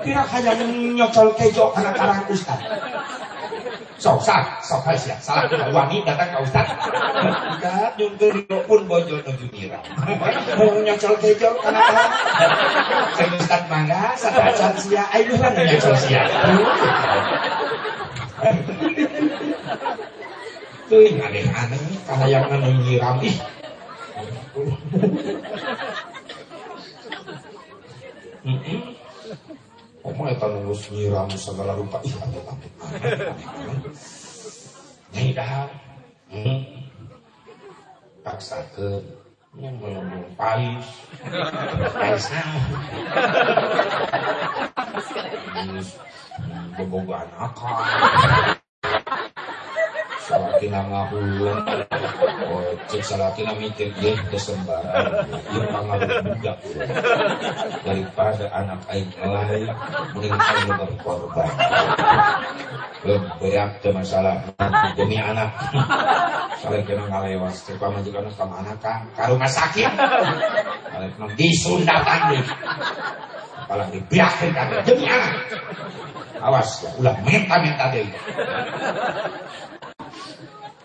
A: Kira hanya nyocol kejo karena karang Ustad. Sok sak, sok ya. Salah wangi datang ke Ustad. Tidak, nyun gerido pun bojo nuju nyiram. Mau nyocol kejo karena karang. Saya Ustad mangga, sadacan sia, ayo kan nyocol sia. Aneh-aneh, karena yang nyiram ih Oma eta nunggu nyiram segala rupa ih ada apa Nyai dah. Hmm. Paksakeun yang melembung pais. Pais Bobogan akal salakina ngahulun oh cek salakina mikir dia kesembaran dia pangaruh budak daripada anak aing lain mending aing berkorban berat ke masalah. Demi anak. Salakina ngalewas cek pamajikan sama anak kan karumah sakit. Salakina disundakan nih apalagi biakin kan demi anak. Awas ulah menta-menta deh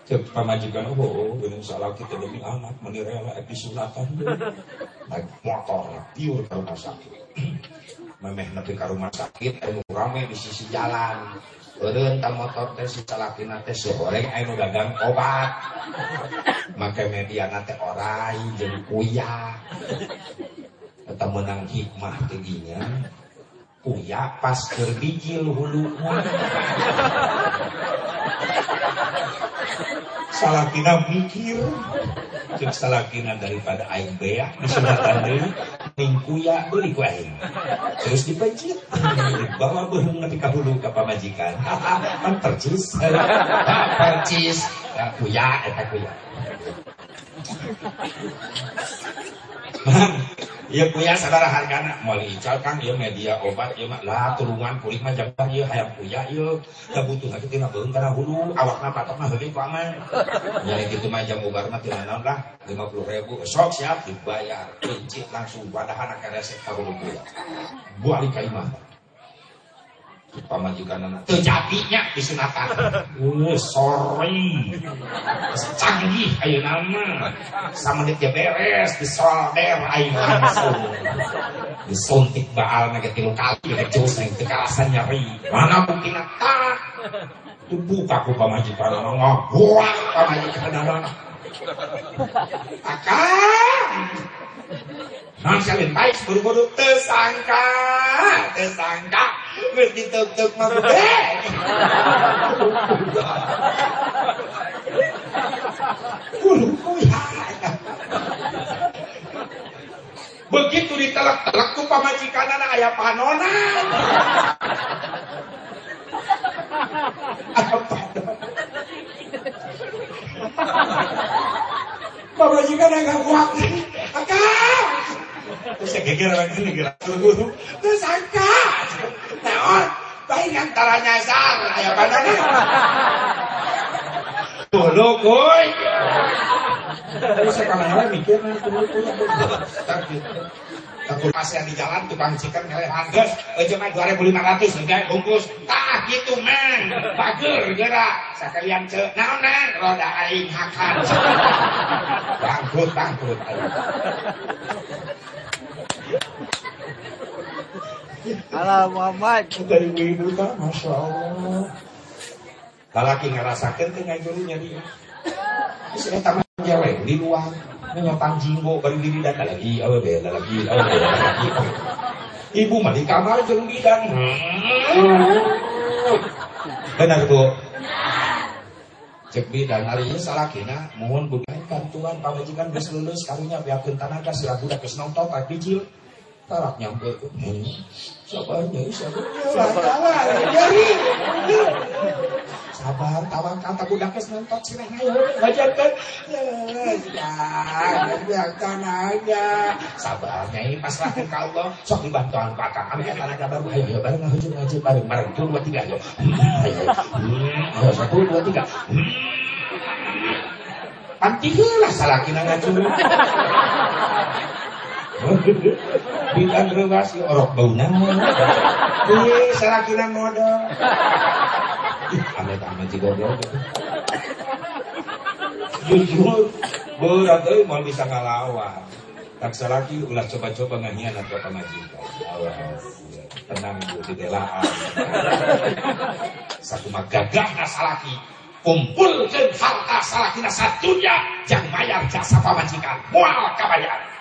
A: pamajikan, oh, ini salah kita demi anak, menirela episunatan. Naik motor, piur ke rumah sakit. Memeh nepi ke rumah sakit, anu rame di sisi jalan. Beren ta motor teh si salakina teh goreng anu dagang obat. Make media nate orai jadi kuya. Kita menang hikmah tingginya. Kuya pas berbijil hulu salah kita mikir. Cek salakina daripada aing bea. Disunatan deui ning kuya beli ku aing terus dipencit dibawa beung nepi ka hulu ka pamajikan kan percis. Percis. Ya, kuya eta kuya Iya punya saudara hargana. Mau ical kan iya media obat iya mah lah tulungan kulit mah jabar iya hayang puya iya. Kebutuhan itu tina beung karena hulu awakna patok mah heudeui ku aman nya kitu mah jam ubar mah tina lah 50 ribu. Sok siap dibayar princip langsung wadahan ka resep ka hulu puya balik ka pamajikan anak. Terjadinya disunatan uh, sorry. Canggih ayo nama. Sama dia beres disolder ayo langsung disuntik baal nage tilu kali nage jos nage tekalasan nyari mana bukti tak buka ku pamajikan anak ngabuang pamajikan anak. Non salin baik buru-buru tersangka, tersangka, wis dituk-tuk mah gede. Bulu. Begitu ditelak-telak ku pamajikan anak ayah panona. Pamajikan agak kuat. Akang! Terus saya geger ini gerak guru. Terus angkat. Naon? Baik antara nyasar. Ayo pada nih. Dulu kuy. Terus saya mikir nih dulu kuy. Takut pas yang di jalan tukang chicken kali harga cuma dua ribu lima ratus enggak bungkus tah gitu men bager gerak sekalian ce naon neng roda aing hakan bangkrut bangkrut
B: Halo Muhammad.
A: dari ibu kan masya Allah. Lalaki ngerasakan ke ngajurunya dia Terus taman jawa di luar nyotang jinggo baru diri dan lagi awe beda lagi awe beda lagi. Ibu mah di kamar jeung bidan benar bu. Cek bidan hari ini salah kina mohon bukan kantuan pamajikan geus lulus karunya biarkeun tanaga sila budak geus nonton tak bijil tarak nyampe hmm. sabarnya sabarnya jadi sabar tawakal tak budak geus nonton sireh ayo ngajarkeun ya biarkan aja sabarnya ini pasrahkan ke Allah. Sok dibantuan pakak kami akan ada baru ayo ayo bareng ngaji ngaji bareng bareng. Dua dua tiga ayo. Ayo. Ayo satu dua tiga. Pantilah salah kina ngaji Bidan rewas si orok baunan. Ih, sarakina modal. Ih, amit amat si goblok. Jujur, berat euy mau bisa ngalawan. Tak salaki ulah coba-coba ngahian atau pamajikan. Awas, ya. tenang bu di delaan. Satu mah gagah salaki. Kumpulkan harta salakina satunya yang bayar jasa pamajikan. Mual kabayar.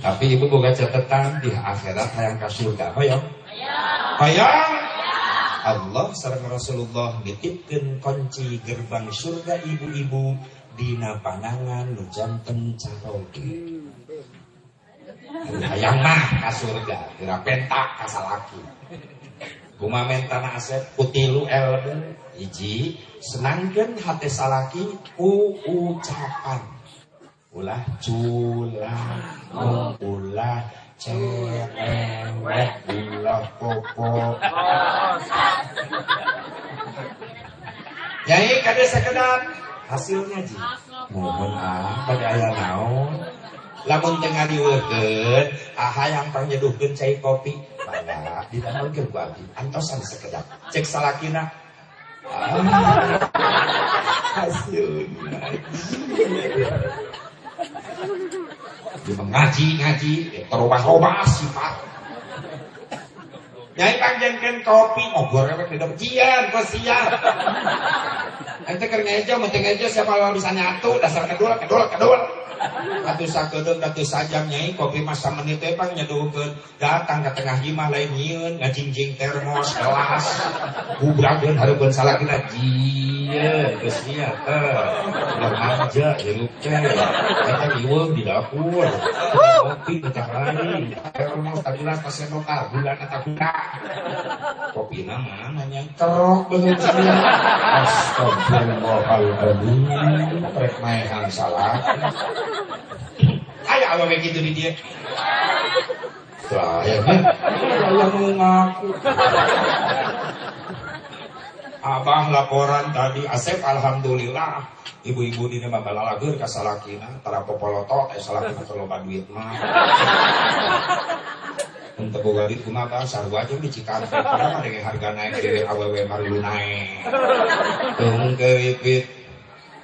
A: Tapi ibu buka catatan di akhirat hayang ke surga. Hayang? Hayang? Allah sareng Rasulullah nitipkeun kunci gerbang surga ibu-ibu dina panangan nu janten caroge. Hayang mah ka surga, kira pentak ka salaki. Kuma mentana asep putilu elmu hiji senangkan hati salaki ku ucapan ulah culah ulah cewek ulah popo Nyai kada sekedar hasilnya ji. Mohon ah pada ayah naon? Lamun tengah diweukeun aha yang panyeduhkeun cai kopi pada ditambakeun ku abdi antosan sekedap. Cek salakina ah, hasilnya. Di mengaji ngaji terubah-ubah sifat Nyai panjangkan kopi. Ngobor di dalam jian siap. Ente keur ngejo, mending ngejo siapa yang bisa nyatu? Dasar kedua kedua kedua. Atuh sakedeung atuh sajam nyai. Kopi masa menit teh pang nyeduhkeun. Datang ke tengah jimah lain nyieun ngajingjing termos gelas. Bubrageun hareupeun salakina jieun geus nya teh. Ulah manja jeruk teh. Eta iweung di dapur. Kopi teh lain. Termos tadilah paseno bulan eta kuda kopi mana nyai kerok beungeun sia astagfirullahaladzim rek maehan salah Ayah apa gitu di dia. Saya kan, saya mau ngaku. Abah laporan tadi, Asep Alhamdulillah. Ibu-ibu di nama balalagur ke salakina, tara popolotot, eh salakina keloba duit mah. Untuk boga duit kumaha sarua aja di Cikarang. Kenapa dengan harga naik dari awewe marilu naik. Tung keripit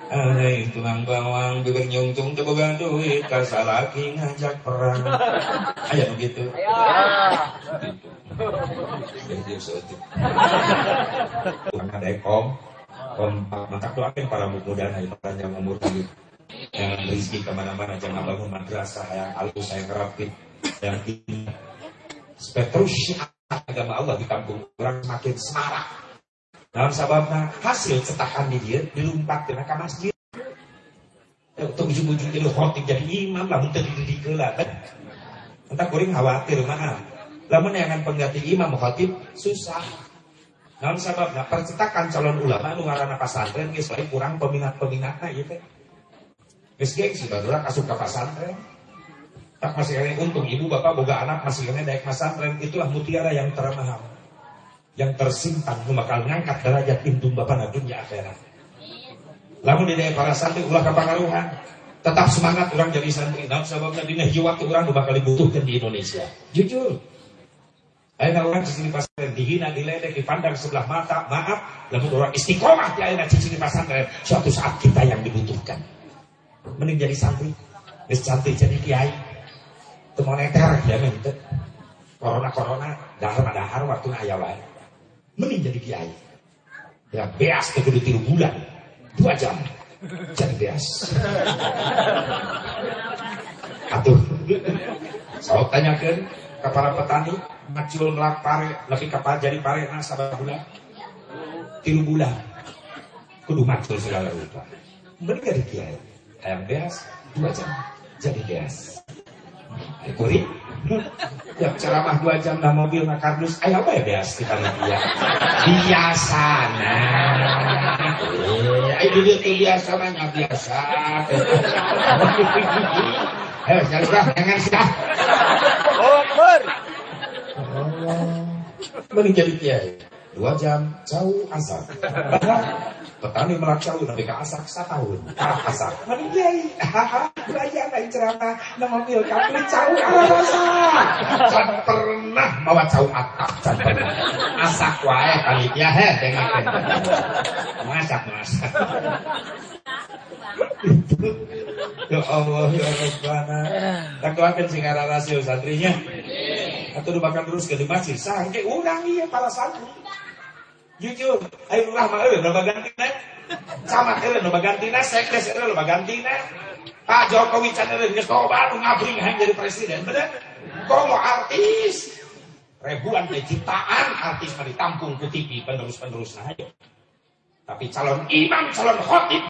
A: Hai tulang bawang bibir nyungtung teboga duit kasalaki ngajak perang. Ayo begitu. Begitu. Tuhan ada kom, kompak maka doakan para muda dan para yang umur hidup. Jangan rezeki ke mana-mana, jangan bangun madrasah yang halus, yang rapid, yang ini. Supaya terus agama Allah di kampung orang semakin semarak. Dalam sababnya hasil cetakan di dia dilumpat ke masjid. Untuk ujung-ujung jadi khotib jadi imam lah untuk diri lah kan. Entah kuring khawatir mana. Lamun yang pengganti imam khotib susah. Dalam sababnya percetakan calon ulama nu ngaranna pasantren bae kurang peminat-peminatna ieu teh. Geus geng sudah dulu kasuk ka pasantren. Tak masih ada untung ibu bapak boga anak masih ada daek pesantren itulah mutiara yang termahal yang tersimpan bakal ngangkat derajat indung bapak na dunia akhirat. Lamun di para santri ulah kapangaruhan, tetap semangat orang jadi santri. Nah, sebabnya di waktu orang bakal dibutuhkan di Indonesia. Jujur. Ayo orang di sini pasantren dihina, diledek, dipandang sebelah mata, maaf. Lamun orang istiqomah di ayeuna pasantren, suatu saat kita yang dibutuhkan. Mending jadi santri, geus santri jadi kiai. Moneter ya mente. Corona-corona dahar-dahar waktu aya wae mending jadi kiai. Ya beas kudu tiru bulan, dua jam jadi beas. Atuh, saya tanyakan ke para petani, macul melak pare, lebih kapal jadi pare nah sabar bulan, tiru bulan, kudu macul segala rupa. Mending jadi kiai, ayam beas, dua jam jadi beas. Kuri, Ya ceramah dua jam dah mobil nak kardus. Ayo apa ya biasa kita dia. Biasa nah. Ayo dulu tuh biasa nanya biasa. Ayo jangan sudah jangan sudah.
B: Oh, Akbar.
A: Mending jadi kiai. Dua jam jauh asal. Petani melak jauh tapi ke asak setahun. Asak. Mending kiai. Belajar lain ceramah. Nama mobil jauh asak. Jangan pernah bawa jauh atap. Jangan pernah. Asak wae kali ya he. Dengarkan. Masak masak. ya Allah ya Rabbana. Tak doakan sing rasio santrinya. Atau bakal terus ke di masjid. Sangke urang iya para santri. Jujur, ayo rahmah eueuh loba gantina. Camat eueuh loba gantina, sekdes eueuh loba gantina. Pak Jokowi can eueuh geus loba nu ngabring hayang jadi presiden, bener? Komo artis. Ribuan teh artis mah ditampung ke TV penerus-penerus nah Tapi calon imam, calon khotib